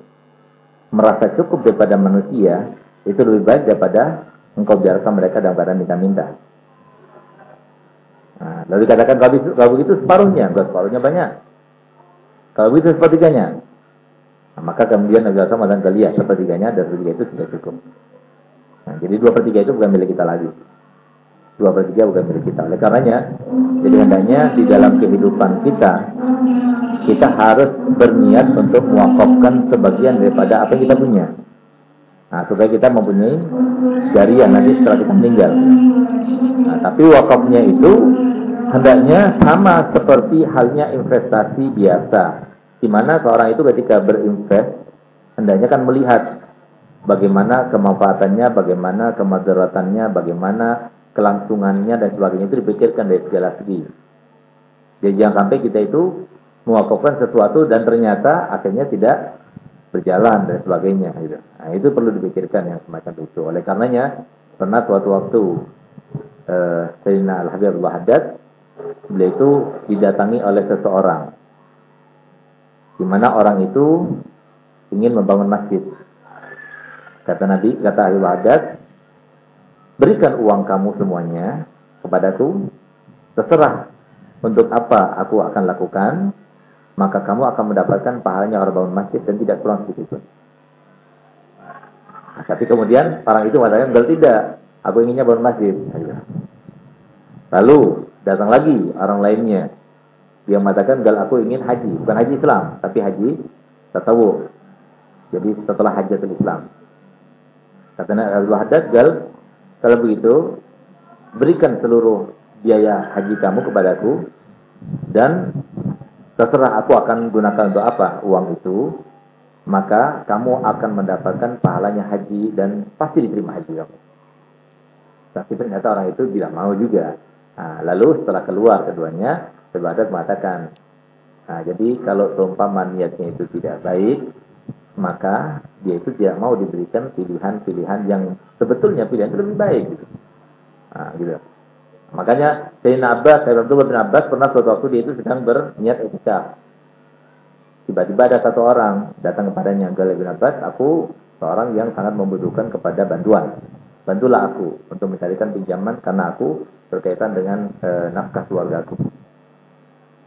merasa cukup daripada manusia, itu lebih baik daripada engkau biarkan mereka dalam keadaan minta-minta. Nah, lalu dikatakan kalau, begitu separuhnya, enggak separuhnya banyak. Kalau begitu sepertiganya. Nah, maka kemudian Nabi SAW mengatakan kalian sepertiganya dan sepertiga itu sudah cukup. Nah, jadi dua per tiga itu bukan milik kita lagi. Dua per tiga bukan milik kita. Oleh karenanya, jadi hendaknya di dalam kehidupan kita, kita harus berniat untuk mewakafkan sebagian daripada apa yang kita punya. Nah, supaya kita mempunyai jariah nanti setelah kita meninggal. Nah, tapi wakafnya itu hendaknya sama seperti halnya investasi biasa. Di mana seorang itu ketika berinvest, hendaknya kan melihat bagaimana kemanfaatannya, bagaimana kemadaratannya, bagaimana kelangsungannya dan sebagainya itu dipikirkan dari segala segi. Jadi jangan sampai kita itu mewakafkan sesuatu dan ternyata akhirnya tidak berjalan dan sebagainya. Gitu. Nah, itu perlu dipikirkan yang semacam itu. Oleh karenanya pernah suatu waktu eh, Sayyidina Al-Habib Al-Haddad beliau itu didatangi oleh seseorang di mana orang itu ingin membangun masjid. Kata Nabi, kata ahli wadat, berikan uang kamu semuanya kepadaku, terserah untuk apa aku akan lakukan, maka kamu akan mendapatkan pahalanya orang bangun masjid dan tidak pulang sedikit pun. tapi kemudian orang itu mengatakan, enggak tidak, aku inginnya bangun masjid. Lalu datang lagi orang lainnya. Dia mengatakan, enggak aku ingin haji. Bukan haji Islam, tapi haji tatawu. Jadi setelah hajatul Islam. Kata Nabi Abdullah Haddad, gal, kalau begitu, berikan seluruh biaya haji kamu kepadaku, dan terserah aku akan gunakan untuk apa uang itu, maka kamu akan mendapatkan pahalanya haji dan pasti diterima haji kamu. Tapi ternyata orang itu tidak mau juga. Nah, lalu setelah keluar keduanya, Ibadat mengatakan, nah, jadi kalau seumpama niatnya itu tidak baik, maka dia itu tidak mau diberikan pilihan-pilihan yang sebetulnya pilihan itu lebih baik. Gitu. Nah, gitu. Makanya Sayyidina Abbas, Sayyidina Abdullah bin Abbas pernah suatu waktu dia itu sedang berniat etika. Tiba-tiba ada satu orang datang kepadanya, Galib bin Abbas, aku seorang yang sangat membutuhkan kepada bantuan. Bantulah aku untuk mencarikan pinjaman karena aku berkaitan dengan e, nafkah keluarga aku.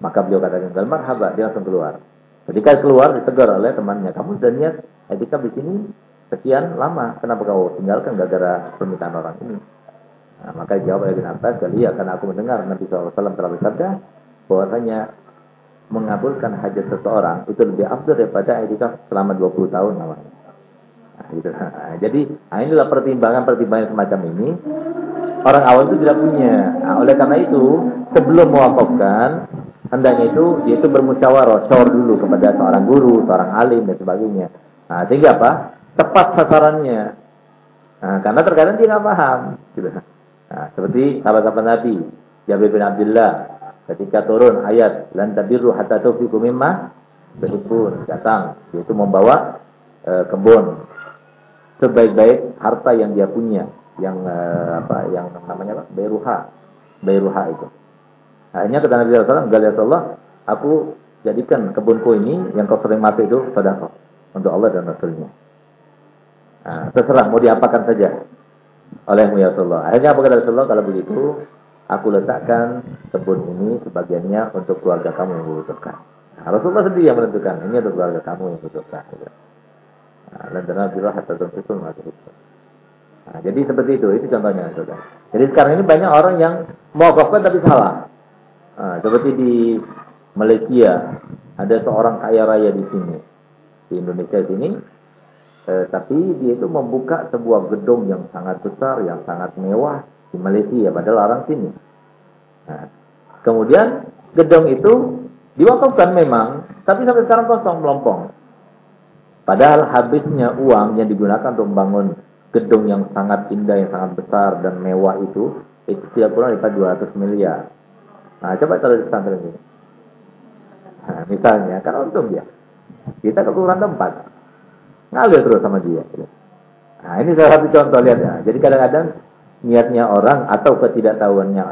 Maka beliau katakan, Gal marhaba, dia langsung keluar. Ketika keluar ditegur oleh temannya, kamu sudah niat etika di sini sekian lama, kenapa kau tinggalkan gara-gara permintaan orang ini? Nah, maka jawab oleh bin Abbas, ya karena aku mendengar Nabi SAW telah bersabda bahwasanya mengabulkan hajat seseorang itu lebih afdal daripada etika selama 20 tahun namanya. Nah, gitu. Nah, jadi nah inilah pertimbangan-pertimbangan semacam ini orang awal itu tidak punya. Nah, oleh karena itu sebelum mewakafkan hendaknya itu yaitu bermusyawarah, syawar dulu kepada seorang guru, seorang alim dan sebagainya. Nah, sehingga apa? Tepat sasarannya. Nah, karena terkadang dia nggak paham. Gitu. Nah, seperti sahabat-sahabat Nabi, Jabir bin Abdullah, ketika turun ayat lan tabiru hatta tufiku mimma tuhibbun datang yaitu membawa e, kebun sebaik-baik harta yang dia punya yang e, apa yang namanya apa? Beruha. Beruha itu. Akhirnya kata Nabi SAW, Gali Allah, aku jadikan kebunku ini yang kau sering mati itu pada untuk Allah dan Rasulnya. Nah, terserah mau diapakan saja olehmu ya Rasulullah. Akhirnya apa kata Rasulullah kalau begitu aku letakkan kebun ini sebagiannya untuk keluarga kamu yang membutuhkan. Nah, Rasulullah sendiri yang menentukan ini untuk keluarga kamu yang membutuhkan. Nah, dan Nabi hatta tunfiqun ma Nah, jadi seperti itu, itu contohnya. Saudara. Jadi sekarang ini banyak orang yang mau tapi salah. Nah, seperti di Malaysia ada seorang kaya raya di sini di Indonesia sini, eh, tapi dia itu membuka sebuah gedung yang sangat besar, yang sangat mewah di Malaysia, padahal orang sini. Nah, kemudian gedung itu diwakafkan memang, tapi sampai sekarang kosong melompong. Padahal habisnya uang yang digunakan untuk membangun gedung yang sangat indah, yang sangat besar dan mewah itu, itu tidak kurang daripada 200 miliar. Nah, coba taruh di pesantren ini. Nah, misalnya, kan untung dia. Kita kekurangan tempat. Ngalir terus sama dia. Nah, ini salah satu contoh, lihat ya. Jadi kadang-kadang niatnya orang atau ketidaktahuannya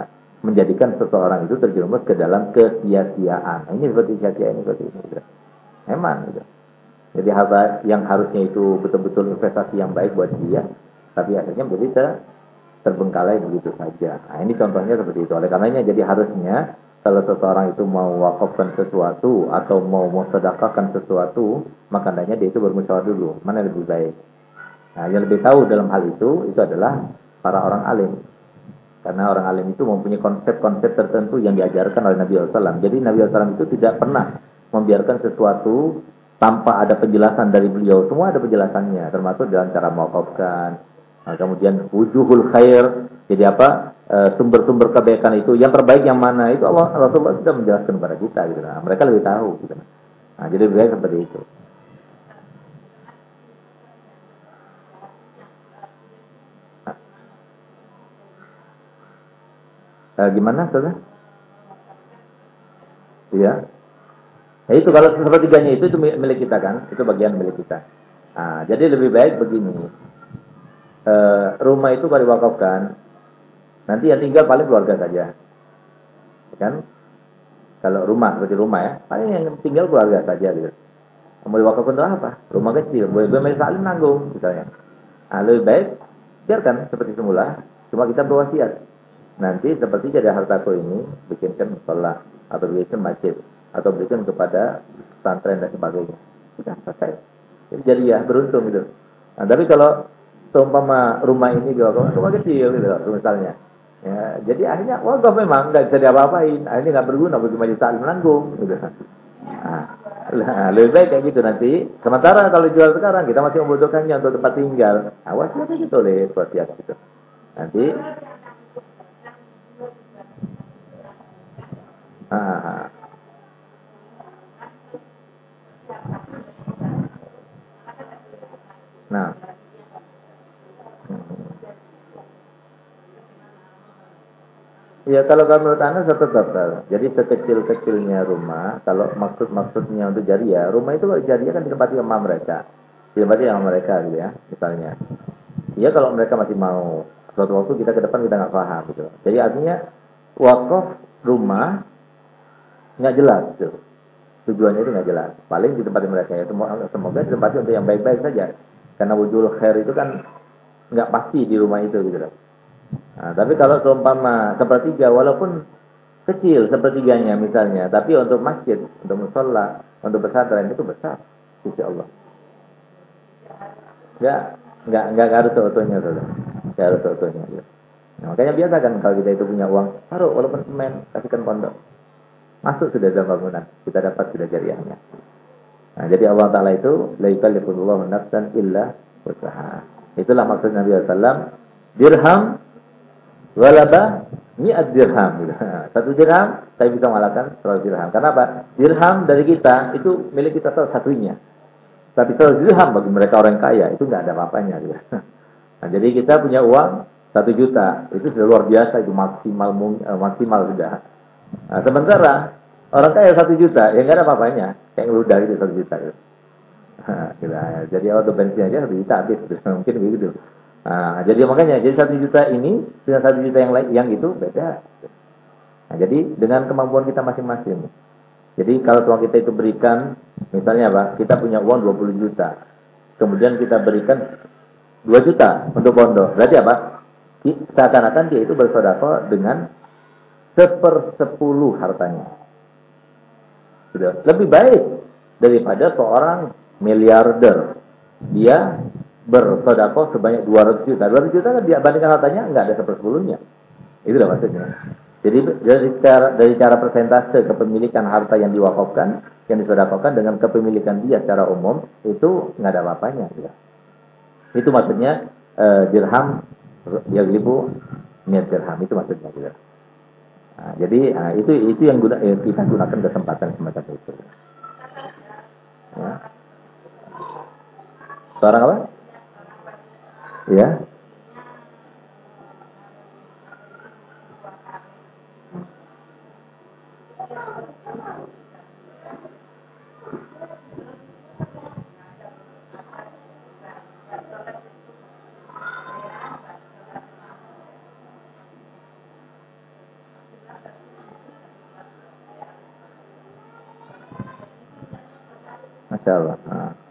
menjadikan seseorang itu terjerumus ke dalam kesia-siaan. Nah, ini seperti sia-sia ini seperti ini. Gitu. Memang gitu. Jadi yang harusnya itu betul-betul investasi yang baik buat dia, tapi akhirnya menjadi terbengkalai begitu saja. Nah, ini contohnya seperti itu. Oleh karenanya jadi harusnya kalau seseorang itu mau wakafkan sesuatu atau mau sedekahkan sesuatu, maka hendaknya dia itu bermusyawarah dulu, mana lebih baik. Nah, yang lebih tahu dalam hal itu itu adalah para orang alim. Karena orang alim itu mempunyai konsep-konsep tertentu yang diajarkan oleh Nabi SAW. Jadi Nabi SAW itu tidak pernah membiarkan sesuatu tanpa ada penjelasan dari beliau. Semua ada penjelasannya, termasuk dalam cara mewakafkan, Nah, kemudian wujuhul khair. Jadi apa? E, sumber-sumber kebaikan itu yang terbaik yang mana itu Allah Rasulullah sudah menjelaskan kepada kita gitu. Nah, mereka lebih tahu gitu. Nah, jadi lebih baik seperti itu. Nah, gimana saudara? Iya. Nah, itu kalau sepertiganya itu itu milik kita kan, itu bagian milik kita. Nah, jadi lebih baik begini e, rumah itu kalau diwakafkan, nanti yang tinggal paling keluarga saja. Kan? Kalau rumah, seperti rumah ya, paling yang tinggal keluarga saja gitu. Mau diwakafkan itu apa? Rumah kecil, boleh boleh saling nanggung misalnya. Nah, lebih baik biarkan seperti semula, cuma kita berwasiat. Nanti seperti jadi hartaku ini, bikinkan sekolah atau bikin masjid atau berikan kepada pesantren dan sebagainya. Sudah selesai. Jadi ya beruntung gitu. Nah, tapi kalau seumpama rumah ini diwakafkan rumah kecil gitu misalnya. Ya, jadi akhirnya wakaf memang nggak bisa diapa-apain, akhirnya nggak berguna bagi majelis taklim menanggung. Gitu. Nah, lebih baik kayak gitu nanti. Sementara kalau jual sekarang kita masih membutuhkannya untuk tempat tinggal. Awas kayak gitu oleh wasiat gitu. Nanti ah, Nah. Ya kalau menurut Anda tetap Jadi sekecil-kecilnya rumah, kalau maksud-maksudnya untuk jariah, rumah itu kalau jariah kan ditempati sama mereka. Ditempati sama mereka gitu ya, misalnya. Ya kalau mereka masih mau suatu waktu kita ke depan kita nggak paham gitu. Jadi artinya wakaf rumah nggak jelas gitu. Tujuannya itu nggak jelas. Paling di tempat mereka ya. Semoga ditempati untuk yang baik-baik saja. Karena wujud khair itu kan nggak pasti di rumah itu gitu. Nah, tapi kalau seumpama sepertiga walaupun kecil sepertiganya misalnya, tapi untuk masjid, untuk musola, untuk pesantren itu besar, insya Allah. Ya, nggak nggak harus seutuhnya saudara, harus seutuhnya. Gitu. Nah, makanya biasa kan kalau kita itu punya uang, taruh walaupun semen, kasihkan pondok. Masuk sudah dalam bangunan, kita dapat sudah jariahnya. Nah, jadi Allah Ta'ala itu, La yukallifullahu nafsan illa usaha. Itulah maksud Nabi SAW. Dirham Walaba mi'at dirham. Satu dirham, saya bisa mengalahkan seratus dirham. Kenapa? Dirham dari kita, itu milik kita salah satunya. Tapi seratus dirham bagi mereka orang kaya, itu nggak ada apa-apanya. Gitu. Nah, jadi kita punya uang satu juta, itu sudah luar biasa, itu maksimal eh, maksimal sudah. Nah, sementara orang kaya satu juta, ya nggak ada apa-apanya. Kayak ngeludah itu satu juta. Gitu. Nah, gitu. Jadi auto bensin aja satu juta habis, gitu. mungkin begitu. Nah, jadi makanya jadi satu juta ini dengan satu juta yang lain yang itu beda. Nah, jadi dengan kemampuan kita masing-masing. Jadi kalau tuan kita itu berikan, misalnya apa? Kita punya uang 20 juta. Kemudian kita berikan 2 juta untuk pondok. Berarti apa? Seakan-akan dia itu bersodako dengan sepersepuluh hartanya. Sudah lebih baik daripada seorang miliarder. Dia bersodako sebanyak 200 juta. 200 juta kan dibandingkan hartanya nggak ada sepersepuluhnya. Itulah maksudnya. Jadi dari cara dari cara persentase kepemilikan harta yang diwakafkan, yang disodakokan dengan kepemilikan dia secara umum itu nggak ada apa-apanya. Ya. Itu maksudnya eh, dirham yang ribu niat dirham itu maksudnya. Gitu. Nah, jadi nah, itu itu yang guna, eh, kita gunakan kesempatan semacam itu. Ya. Seorang apa? Ya. Masya Allah. Nah.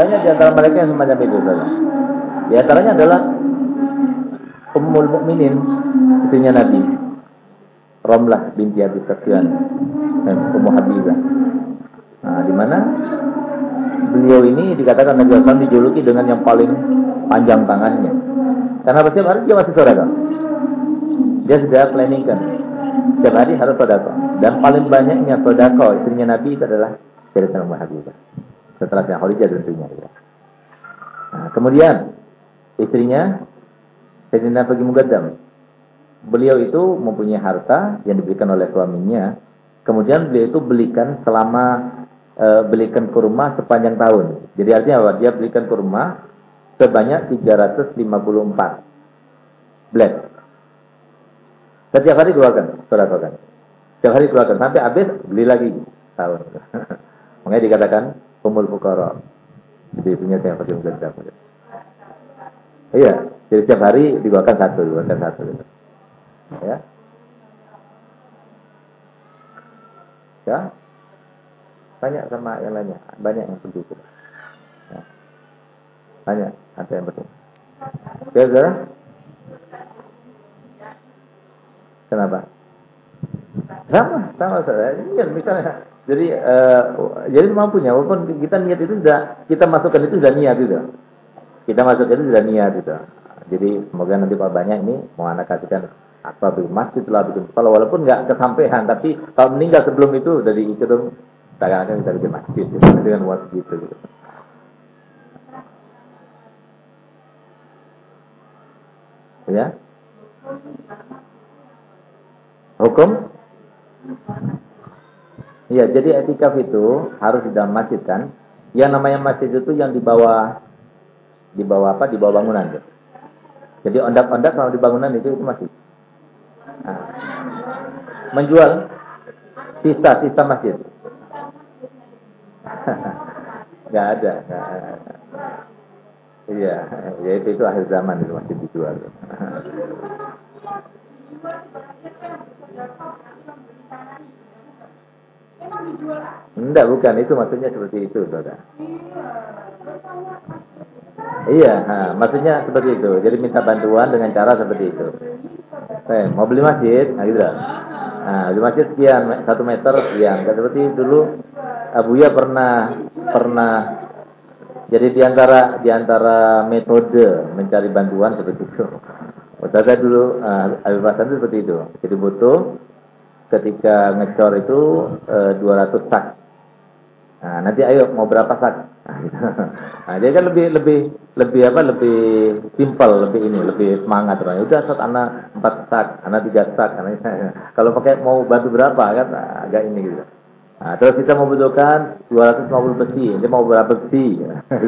Banyak, di antara mereka yang semacam itu, saudara. Di antaranya adalah Ummul Mukminin, istrinya Nabi. Romlah binti Abi Sufyan dan Ummu Habibah. Nah, di mana beliau ini dikatakan Nabi SAW dijuluki dengan yang paling panjang tangannya. Karena setiap hari dia masih saudara. Dia sudah planning kan. Setiap hari harus saudara. Dan paling banyaknya saudara istrinya Nabi itu adalah cerita Ummu Habibah setelah Sayyidah Khadijah tentunya ya. Nah, kemudian istrinya Sayyidina Fagi Mugaddam. Beliau itu mempunyai harta yang diberikan oleh suaminya. Kemudian beliau itu belikan selama e, belikan kurma sepanjang tahun. Jadi artinya apa? Dia belikan kurma sebanyak 354 black. Setiap hari keluarkan, saudara kan. Setiap hari keluarkan sampai habis beli lagi tahun. Makanya dikatakan Umul Fukara. Jadi punya saya pakai mudadam. Iya, jadi setiap hari dikeluarkan satu, dikeluarkan satu. Gitu. Ya. Ya. Banyak sama yang lainnya, banyak yang begitu. Ya. Banyak, ada yang betul. Ya, saudara? Kenapa? Sama, sama saudara. Iya, misalnya jadi uh, jadi mampunya walaupun kita niat itu sudah kita masukkan itu sudah niat itu. Kita masukkan itu sudah niat itu. Jadi semoga nanti Pak banyak ini mau anak kasihkan apa masjid lah bikin kalau walaupun nggak kesampaian tapi kalau meninggal sebelum itu dari itu dong akan bisa bikin masjid gitu, dengan waktu gitu, gitu. Ya. Hukum? Iya, jadi etikaf itu harus di dalam masjid kan. Yang namanya masjid itu yang di bawah di bawah apa? Di bawah bangunan. Gitu. Jadi ondak-ondak kalau di bangunan itu itu masjid. Nah, menjual sisa-sisa masjid. Gak ada. Iya, ya itu, itu akhir zaman itu masih dijual. Enggak, bukan. Itu maksudnya seperti itu, saudara. Iya, nah, maksudnya seperti itu. Jadi minta bantuan dengan cara seperti itu. Eh, mau beli masjid, nah gitu lah. Nah, beli masjid sekian, satu meter sekian. Kan seperti dulu Abuya pernah pernah jadi di antara di antara metode mencari bantuan seperti itu. Saya dulu uh, Habib Hasan itu seperti itu. Jadi butuh ketika ngecor itu uh, eh, 200 sak. Nah, nanti ayo mau berapa sak? Nah, gitu. nah, dia kan lebih lebih lebih apa? Lebih simpel, lebih ini, lebih semangat. Ya udah saat anak 4 sak, anak 3 sak. Anak, kalau pakai mau bantu berapa kan agak ini gitu. Nah, terus kita membutuhkan 250 besi, dia mau berapa besi?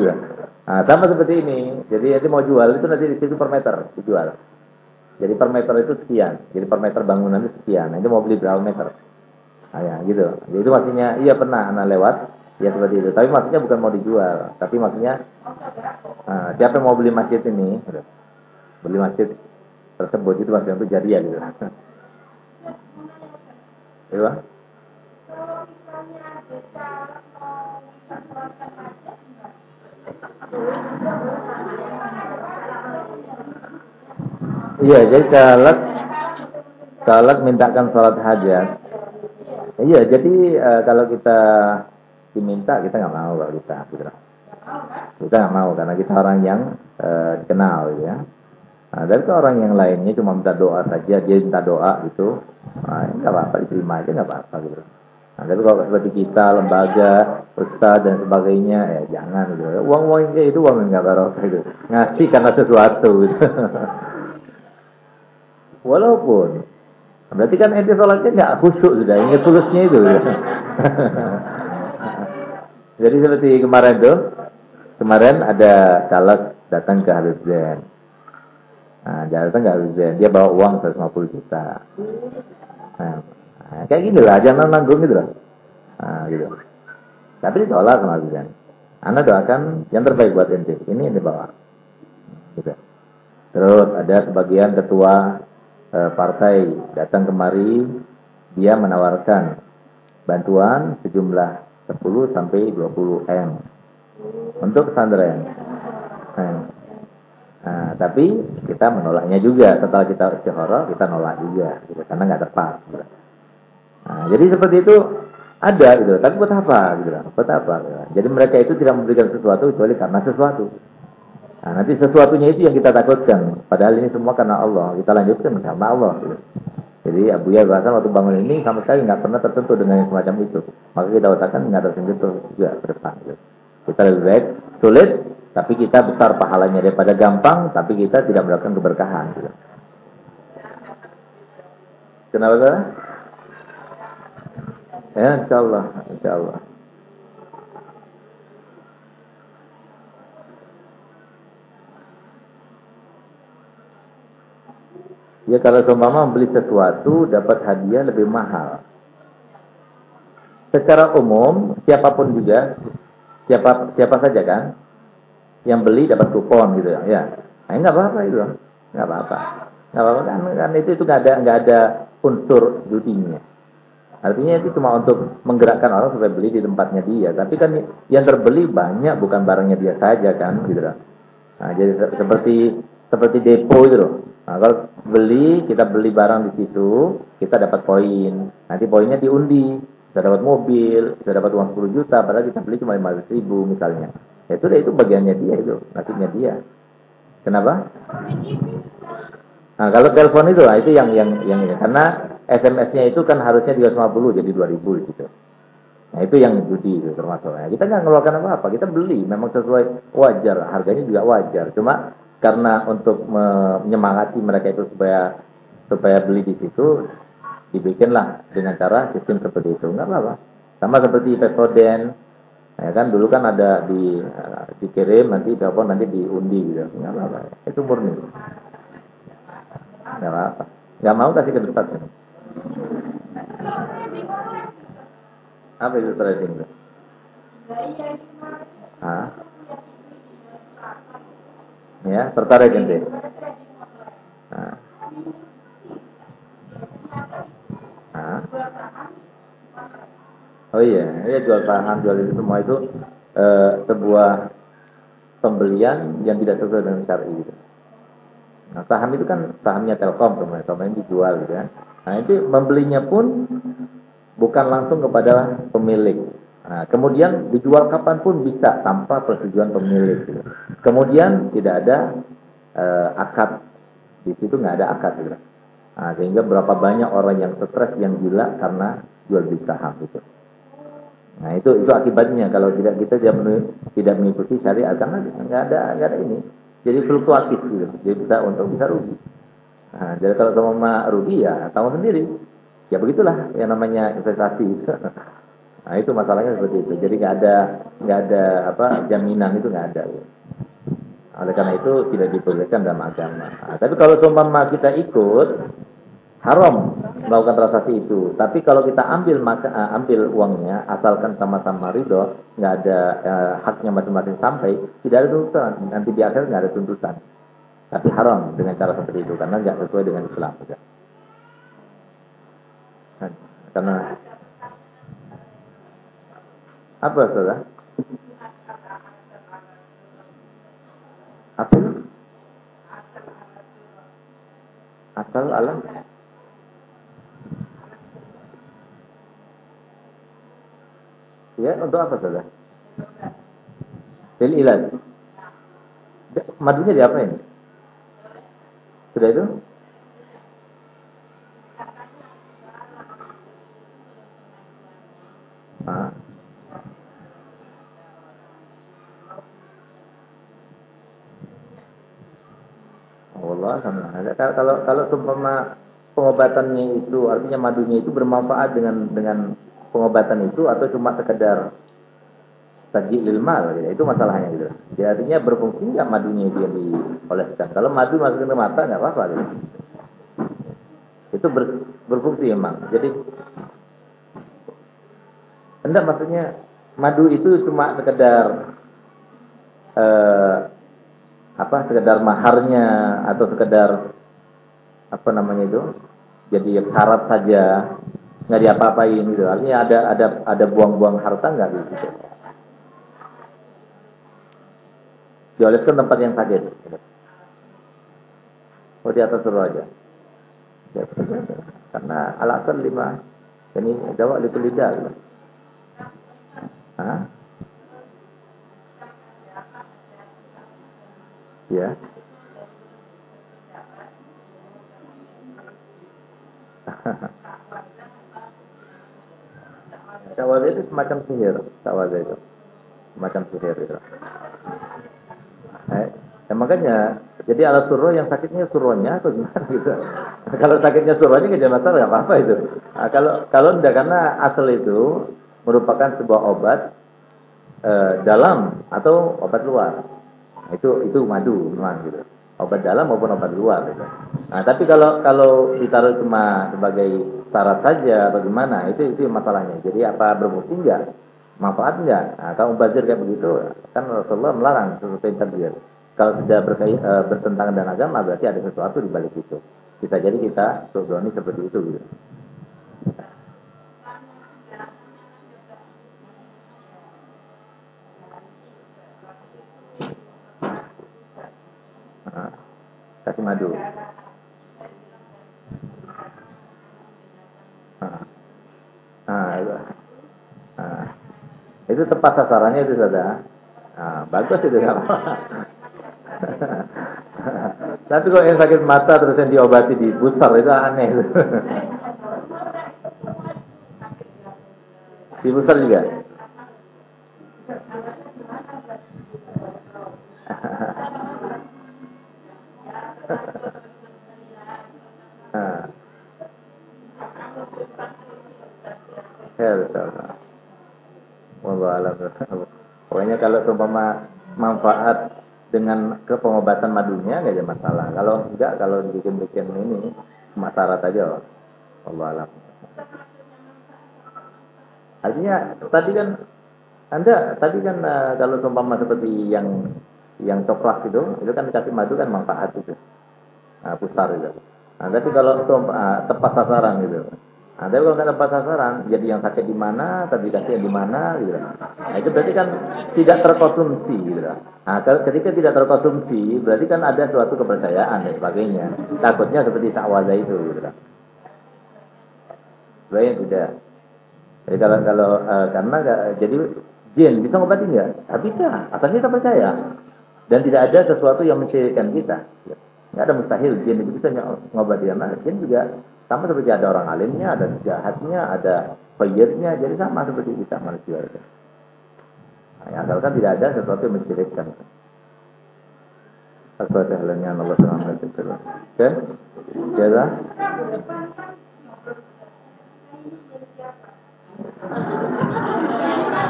nah, sama seperti ini. Jadi nanti mau jual itu nanti di situ per meter dijual. Jadi per meter itu sekian. Jadi per meter bangunan itu sekian. Nah, itu mau beli berapa meter? Nah, ya, gitu. Jadi itu maksudnya, iya pernah anak lewat, ya seperti itu. Tapi maksudnya bukan mau dijual. Tapi maksudnya, nah, siapa yang mau beli masjid ini? Beli masjid tersebut itu maksudnya itu jadi ya gitu. Iya, Iya, jadi caleg caleg mintakan sholat hajat. Iya, jadi uh, kalau kita diminta kita nggak mau kalau kita, gitu. Kita nggak mau karena kita orang yang uh, dikenal, gitu ya. Nah, dari orang yang lainnya cuma minta doa saja, dia minta doa gitu, nah, nggak apa-apa diterima aja nggak apa-apa gitu. Nah, tapi kalau seperti kita, lembaga, ustaz dan sebagainya, ya jangan gitu. Uang-uang itu uang nggak barokah itu. Ngasih karena sesuatu gitu. Walaupun berarti kan ente sholatnya nggak khusyuk sudah, ingat tulusnya itu. Ya. Jadi seperti kemarin tuh, kemarin ada caleg datang ke Habib Zain. Nah, datang ke Habib Zain, dia bawa uang 150 juta. Nah, kayak gini lah, jangan nanggung gitu lah. Nah, gitu. Tapi ditolak sama Habib Zain. Anda doakan yang terbaik buat ente. Ini yang dibawa. Gitu. Terus ada sebagian ketua partai datang kemari, dia menawarkan bantuan sejumlah 10 sampai 20 M untuk pesantren. Nah, tapi kita menolaknya juga setelah kita istihara kita nolak juga gitu, karena nggak tepat. Gitu. Nah, jadi seperti itu ada gitu, tapi buat apa gitu, buat apa? Gitu. Jadi mereka itu tidak memberikan sesuatu kecuali karena sesuatu. Nah, nanti sesuatunya itu yang kita takutkan. Padahal ini semua karena Allah. Kita lanjutkan karena Allah. Jadi Abu Ya berasa waktu bangun ini sama sekali nggak pernah tertentu dengan yang semacam itu. Maka kita katakan nggak tersentuh juga ke depan. Gitu. Kita lebih baik sulit, tapi kita besar pahalanya daripada gampang, tapi kita tidak mendapatkan keberkahan. Gitu. Kenapa? Ya, insya Allah, insya Allah. Ya kalau seumpama membeli sesuatu dapat hadiah lebih mahal. Secara umum siapa pun juga siapa siapa saja kan yang beli dapat kupon gitu ya. Ya, nah, nggak apa-apa itu, nggak apa-apa, nggak apa-apa kan, kan itu itu nggak ada nggak ada unsur judinya. Artinya itu cuma untuk menggerakkan orang supaya beli di tempatnya dia. Tapi kan yang terbeli banyak bukan barangnya dia saja kan gitu loh. Nah, jadi seperti seperti depo itu loh. Nah, kalau beli, kita beli barang di situ, kita dapat poin. Nanti poinnya diundi. Kita dapat mobil, kita dapat uang 10 juta, padahal kita beli cuma 500 ribu misalnya. Ya itu itu bagiannya dia itu, nasibnya dia. Kenapa? Nah, kalau telepon itu lah itu yang yang yang ini. Karena SMS-nya itu kan harusnya 350 jadi 2000 gitu. Nah, itu yang judi itu termasuk. Nah, kita nggak ngeluarkan apa-apa, kita beli memang sesuai wajar, harganya juga wajar. Cuma karena untuk menyemangati mereka itu supaya supaya beli di situ dibikinlah dengan cara sistem seperti itu. Nggak apa-apa. Sama seperti pesoden ya kan dulu kan ada di dikirim nanti telepon nanti diundi gitu. Nggak apa-apa. Itu murni. Nggak apa-apa. Nggak mau kasih ke depan apa itu trading itu? Hah? Ya, tertarik nanti. Nah. Nah. Oh iya, ya jual saham, jual itu semua itu e, sebuah pembelian yang tidak sesuai dengan syar'i gitu. Nah, saham itu kan sahamnya Telkom teman teman dijual kan. Nah, itu membelinya pun bukan langsung kepada pemilik. Nah, kemudian dijual kapan pun bisa tanpa persetujuan pemilik. Gitu. Kemudian tidak ada uh, akad di situ nggak ada akad. Gitu. Nah, sehingga berapa banyak orang yang stres yang gila karena jual beli saham itu. Nah itu itu akibatnya kalau tidak kita tidak tidak mengikuti syariat karena nggak ada nggak ada ini. Jadi fluktuatif gitu. Jadi bisa untung bisa rugi. Nah, jadi kalau sama rugi ya tahu sendiri. Ya begitulah yang namanya investasi. Nah itu masalahnya seperti itu. Jadi nggak ada nggak ada apa jaminan itu nggak ada. Oleh karena itu tidak diperbolehkan dalam agama. Nah, tapi kalau seumpama kita ikut haram melakukan transaksi itu. Tapi kalau kita ambil maka uh, ambil uangnya asalkan sama-sama ridho, nggak ada uh, haknya masing-masing sampai, tidak ada tuntutan. Nanti di akhir nggak ada tuntutan. Tapi haram dengan cara seperti itu karena nggak sesuai dengan Islam. Karena apa saudara? Apa? Asal alam. Ya, untuk apa saudara? Bil ilad. Madunya di apa ini? Sudah itu? Ah. Allah kalau kalau kalau seumpama pengobatannya itu artinya madunya itu bermanfaat dengan dengan pengobatan itu atau cuma sekedar tadi ilmal gitu. itu masalahnya gitu. Jadi artinya berfungsi nggak madunya yang dioleskan. Kalau madu masukin ke mata nggak apa-apa gitu. Itu ber, berfungsi memang. Jadi enggak maksudnya madu itu cuma sekedar eh, apa sekedar maharnya atau sekedar apa namanya itu jadi syarat saja nggak diapa-apain gitu artinya ada ada ada buang-buang harta nggak gitu dioleskan tempat yang sakit oh di atas suruh aja karena alasan lima ini jawab lidah. Hah? Ya. Tawaza itu semacam sihir, tawaza itu. Semacam sihir itu. Eh, ya makanya, jadi alat suruh yang sakitnya suruhnya atau gimana gitu. kalau sakitnya suruhnya tidak masalah, nggak apa-apa itu. Nah, kalau kalau tidak karena asal itu merupakan sebuah obat eh, dalam atau obat luar. Itu itu madu memang gitu. Obat dalam maupun obat luar gitu. Nah, tapi kalau kalau ditaruh cuma sebagai syarat saja bagaimana? Itu itu masalahnya. Jadi apa berbukti enggak? Manfaat enggak? Nah, kalau mubazir kayak begitu kan Rasulullah melarang sesuatu yang tabir. Kalau sudah berkait, e, bertentangan dengan agama berarti ada sesuatu di balik itu. Bisa jadi kita sodoni seperti itu gitu. Kasih madu. Nah, itu. Tepat sasarannya itu saudara. Ya? Nah, bagus itu sama. Iya. Tapi kalau yang sakit mata terus yang diobati di busar itu aneh. di busar juga. Ke pengobatan madunya nggak ada masalah. Kalau enggak, kalau bikin-bikin ini masalah aja. Allah alam. Artinya tadi kan Anda tadi kan uh, kalau seumpama seperti yang yang coklat itu, itu kan dikasih madu kan manfaat itu. Nah, pusar itu. Nah, tapi kalau uh, tepat sasaran gitu. Nah, tapi kalau nggak tepat sasaran, jadi yang sakit di mana, tapi kasih di mana, gitu. Nah, itu berarti kan tidak terkonsumsi, gitu. Nah, ketika tidak terkonsumsi, berarti kan ada suatu kepercayaan dan sebagainya. Takutnya seperti sakwaza itu, gitu. Sebenarnya tidak. Jadi kalau kalau uh, karena jadi jin bisa ngobatin nggak? Nah, bisa, asalnya kita percaya. Dan tidak ada sesuatu yang mensyirikkan kita. Nggak ada mustahil jin itu bisa ngobatin. Nah, jin juga sama seperti ada orang alimnya, ada jahatnya, ada peyirnya, jadi sama seperti kita manusia itu. Nah, asalkan tidak ada sesuatu yang mensyirikkan. Al-Fatihah Allah SWT. Oke? Jaza?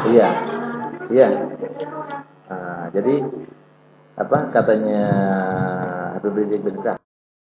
Iya. Iya. Nah, jadi apa katanya Habib Rizik bin